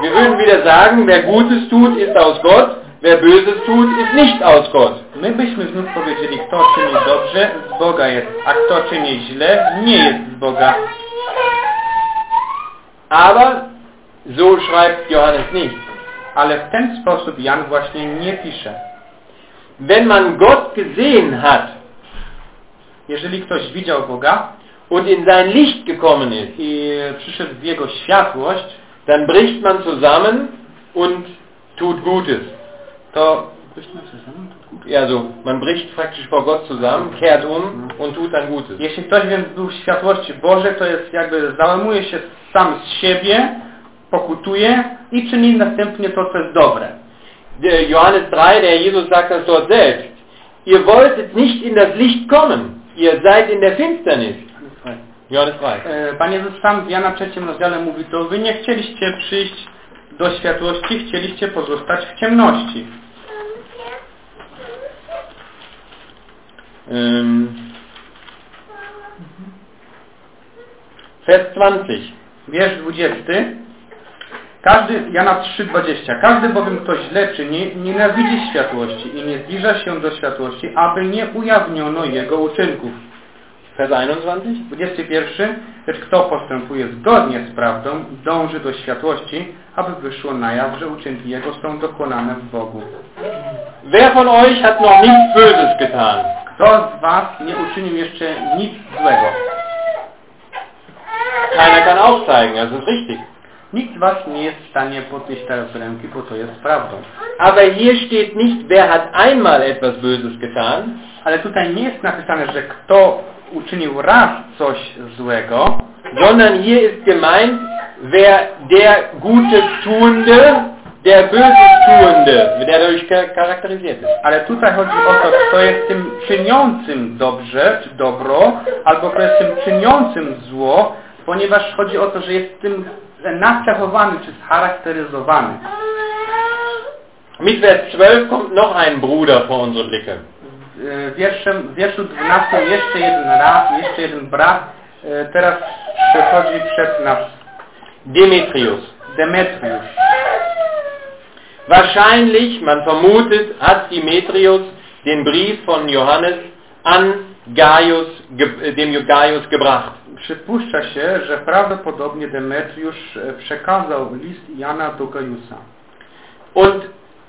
Speaker 1: Wir würden wieder sagen, wer Gutes tut, ist aus Gott. Wer Böses tut, ist nicht aus Gott.
Speaker 2: My byśmy znów powiedzieli, kto czyni dobrze, z Boga jest, a kto czyni źle, nie jest z Boga.
Speaker 1: Aber so schreibt Johannes nicht.
Speaker 2: Ale w ten sposób Jan właśnie nie pisze.
Speaker 1: Wenn man Gott gesehen hat
Speaker 2: Jeżeli ktoś widział Boga
Speaker 1: und in sein Licht gekommen ist,
Speaker 2: i przyszedł w Jego światłość,
Speaker 1: dann bricht man zusammen und tut Gutes. Ja, so, man bricht praktisch vor Gott zusammen, kehrt um und tut dann Gutes.
Speaker 2: Jeśli ktoś więc był w światłości Bożej, to jest jakby załamuje się sam z siebie, pokutuje i czyni następnie to, co jest dobre.
Speaker 1: Der Johannes 3, der Jesus sagt das dort selbst. Ihr wolltet nicht in das Licht kommen. Ihr seid in der Finsternis. Johannes 3.
Speaker 2: E, Pan Jezus sam w Jana trzecim rozdziale mówi to, wy nie chcieliście przyjść do światłości, chcieliście pozostać w ciemności.
Speaker 1: Vers 20.
Speaker 2: Wiersz 20. Każdy, Jana 3,20. Każdy bowiem kto źle czyni, nienawidzi światłości i nie zbliża się do światłości, aby nie ujawniono jego uczynków.
Speaker 1: Vers 21.
Speaker 2: 21. Lecz kto postępuje zgodnie z prawdą, dąży do światłości, aby wyszło na jaw, że uczynki jego są dokonane w Bogu.
Speaker 1: Wer von euch hat noch nichts Böses getan?
Speaker 2: Kto z Was nie uczynił jeszcze nic złego?
Speaker 1: Keiner kann aufzeigen, das ist richtig.
Speaker 2: Nikt z Was nie jest w stanie podnieść teraz ręki, bo to jest prawdą.
Speaker 1: Aber hier steht nicht, wer hat einmal etwas Böses getan,
Speaker 2: Ale tutaj nie jest napisane, że kto uczynił raz coś złego,
Speaker 1: sondern hier ist gemeint, wer der Gutes Tuende der Bösestuende, der dadurch char- charakterisiert ist.
Speaker 2: Ale tutaj chodzi o to, kto jest tym czyniącym dobrze, czy dobro, albo kto jest tym czyniącym zło, ponieważ chodzi o to, że jest tym nacechowany, czy scharakteryzowany.
Speaker 1: Mit Vers 12 kommt noch ein Bruder vor unsere Blicke.
Speaker 2: W wierszem, w wierszu 12 jeszcze jeden raz, jeszcze jeden brat, e, teraz przechodzi przed nas
Speaker 1: Demetrius.
Speaker 2: Demetriusz.
Speaker 1: Wahrscheinlich, man vermutet, hat Demetrius den Brief von Johannes an Gaius, äh, dem Gaius gebracht.
Speaker 2: Przypuszcza się, że prawdopodobnie Demetriusz e, przekazał list Jana do Gajusa.
Speaker 1: Und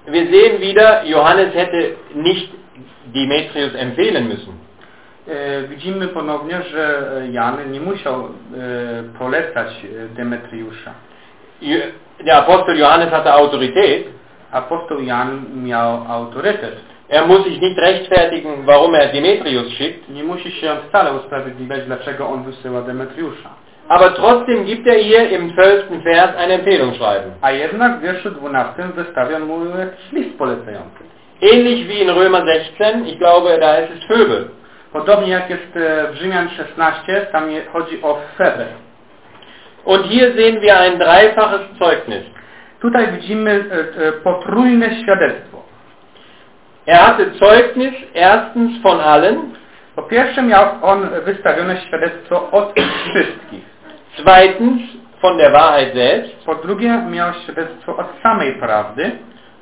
Speaker 1: wir sehen wieder, Johannes hätte nicht Demetrius empfehlen müssen.
Speaker 2: E, Widzimy ponownie, że Jan nie musiał e, polecać e, Demetriusza.
Speaker 1: Der Apostel Johannes hatte Autorität.
Speaker 2: Apostoł Jan miał autorytet.
Speaker 1: Er muss sich nicht rechtfertigen, warum er Demetrius schickt.
Speaker 2: Nie musi się wcale usprawiedliwiać, dlaczego on wysyła Demetriusza.
Speaker 1: Aber trotzdem gibt er hier im 12. Vers ein Empfehlungsschreiben.
Speaker 2: A jednak w wierszu 12 wystawia mu jakiś list polecający.
Speaker 1: Ähnlich wie in Römer 16, ich glaube, da ist es Phoebe.
Speaker 2: Podobnie jak jest e, w Rzymian 16, tam chodzi o Febę.
Speaker 1: Und hier sehen wir ein dreifaches Zeugnis.
Speaker 2: Tutaj widzimy e, e, potrójne świadectwo.
Speaker 1: Er hatte Zeugnis erstens von allen,
Speaker 2: Po pierwsze miał on wystawione świadectwo od wszystkich.
Speaker 1: zweitens von der Wahrheit selbst
Speaker 2: Po drugie miał świadectwo od samej prawdy.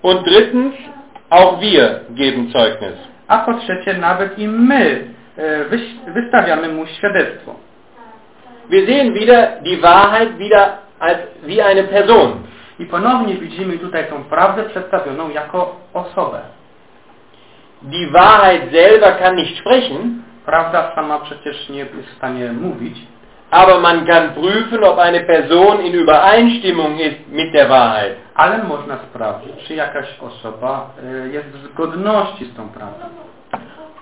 Speaker 1: und drittens auch wir geben Zeugnis.
Speaker 2: A po trzecie nawet i my e, wystawiamy mu świadectwo.
Speaker 1: Wir sehen wieder die Wahrheit wieder als wie eine Person.
Speaker 2: I ponownie widzimy tutaj tą prawdę przedstawioną jako osobę.
Speaker 1: Die Wahrheit selber kann nicht sprechen,
Speaker 2: Prawda sama przecież nie jest w stanie mówić,
Speaker 1: aber man kann prüfen, ob eine Person in Übereinstimmung ist mit der Wahrheit.
Speaker 2: ale można sprawdzić, czy jakaś osoba e, jest w zgodności z tą prawdą.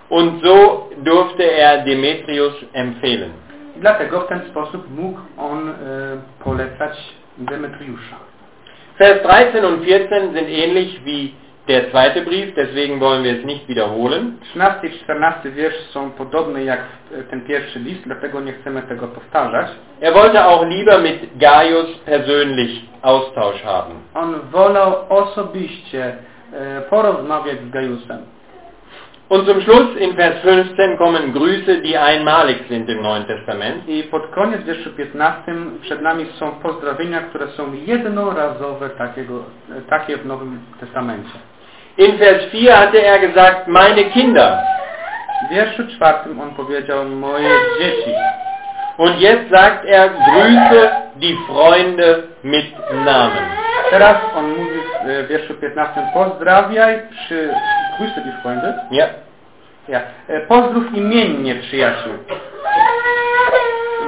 Speaker 1: Und so durfte er Demetrius empfehlen.
Speaker 2: I dlatego w ten sposób mógł on e, polecać Demetriusza.
Speaker 1: Vers 13 und 14 sind ähnlich wie der zweite Brief, deswegen wollen wir es nicht wiederholen.
Speaker 2: 13 i 14 wiersz są podobne jak e, ten pierwszy list, dlatego nie chcemy tego powtarzać.
Speaker 1: Er wollte auch lieber mit Gaius persönlich Austausch haben.
Speaker 2: On wolał osobiście e, porozmawiać z Gajusem.
Speaker 1: Und zum Schluss in Vers 15 kommen Grüße, die einmalig sind im Neuen Testament.
Speaker 2: I pod koniec wierszu 15 przed nami są pozdrowienia, które są jednorazowe takiego, e, takie w Nowym Testamencie.
Speaker 1: In Vers 4 hatte er gesagt, meine Kinder.
Speaker 2: W wierszu czwartym on powiedział moje dzieci.
Speaker 1: Und jetzt sagt er, grüße die Freunde mit Namen.
Speaker 2: Teraz on mówi w e, wierszu 15 pozdrawiaj przy... Grüße die Freunde.
Speaker 1: Ja.
Speaker 2: Ja. E, Pozdrów imiennie przyjaciół.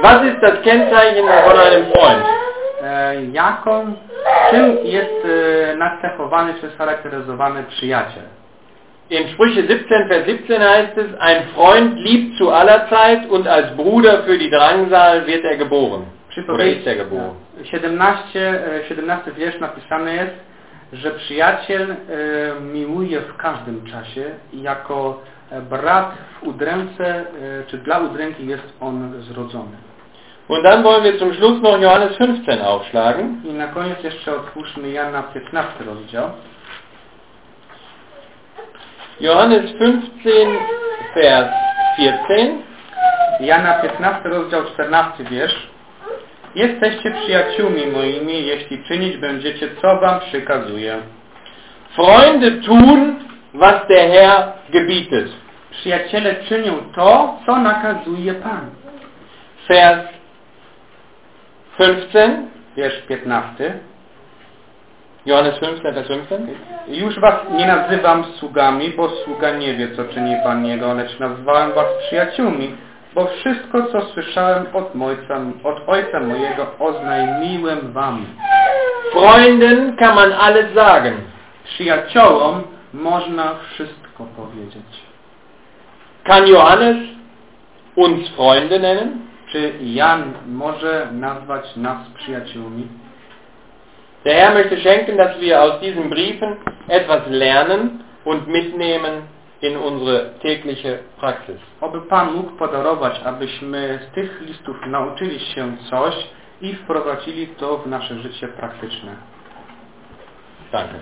Speaker 1: Was ist das Kennzeichen von einem Freund?
Speaker 2: E, jaką, czym jest e, nacechowany czy scharakteryzowany przyjaciel?
Speaker 1: In Sprüche 17, Vers 17 heißt es, ein Freund liebt zu aller Zeit und als Bruder für die Drangsal wird er geboren. Oder ist er geboren.
Speaker 2: 17, e, 17 wiersz napisane jest, że przyjaciel e, miłuje w każdym czasie i jako e, brat w udręce, e, czy dla udręki jest on zrodzony.
Speaker 1: Und dann wollen wir zum Schluss noch Johannes 15 aufschlagen.
Speaker 2: I na koniec jeszcze otwórzmy Jana 15 rozdział.
Speaker 1: Johannes 15, Vers 14.
Speaker 2: Jana 15 rozdział 14 wiersz. Jesteście przyjaciółmi moimi, jeśli czynić będziecie, co wam przykazuje.
Speaker 1: Freunde tun, was der Herr gebietet.
Speaker 2: Przyjaciele czynią to, co nakazuje Pan.
Speaker 1: Vers 15.
Speaker 2: Wiersz 15.
Speaker 1: Johannes 15, Vers 15.
Speaker 2: Już was nie nazywam sługami, bo sługa nie wie, co czyni Pan Jego, lecz nazwałem was przyjaciółmi, bo wszystko, co słyszałem od ojca, od ojca mojego, oznajmiłem wam.
Speaker 1: Freunden kann man alles sagen.
Speaker 2: Przyjaciołom można wszystko powiedzieć.
Speaker 1: Kann Johannes uns Freunde nennen?
Speaker 2: Czy Jan może nazwać nas przyjaciółmi?
Speaker 1: Der Herr möchte schenken, dass wir aus diesen Briefen etwas lernen und mitnehmen in unsere tägliche Praxis.
Speaker 2: Oby Pan mógł podarować, abyśmy z tych listów nauczyli się coś i wprowadzili to w nasze życie praktyczne.
Speaker 1: Danke.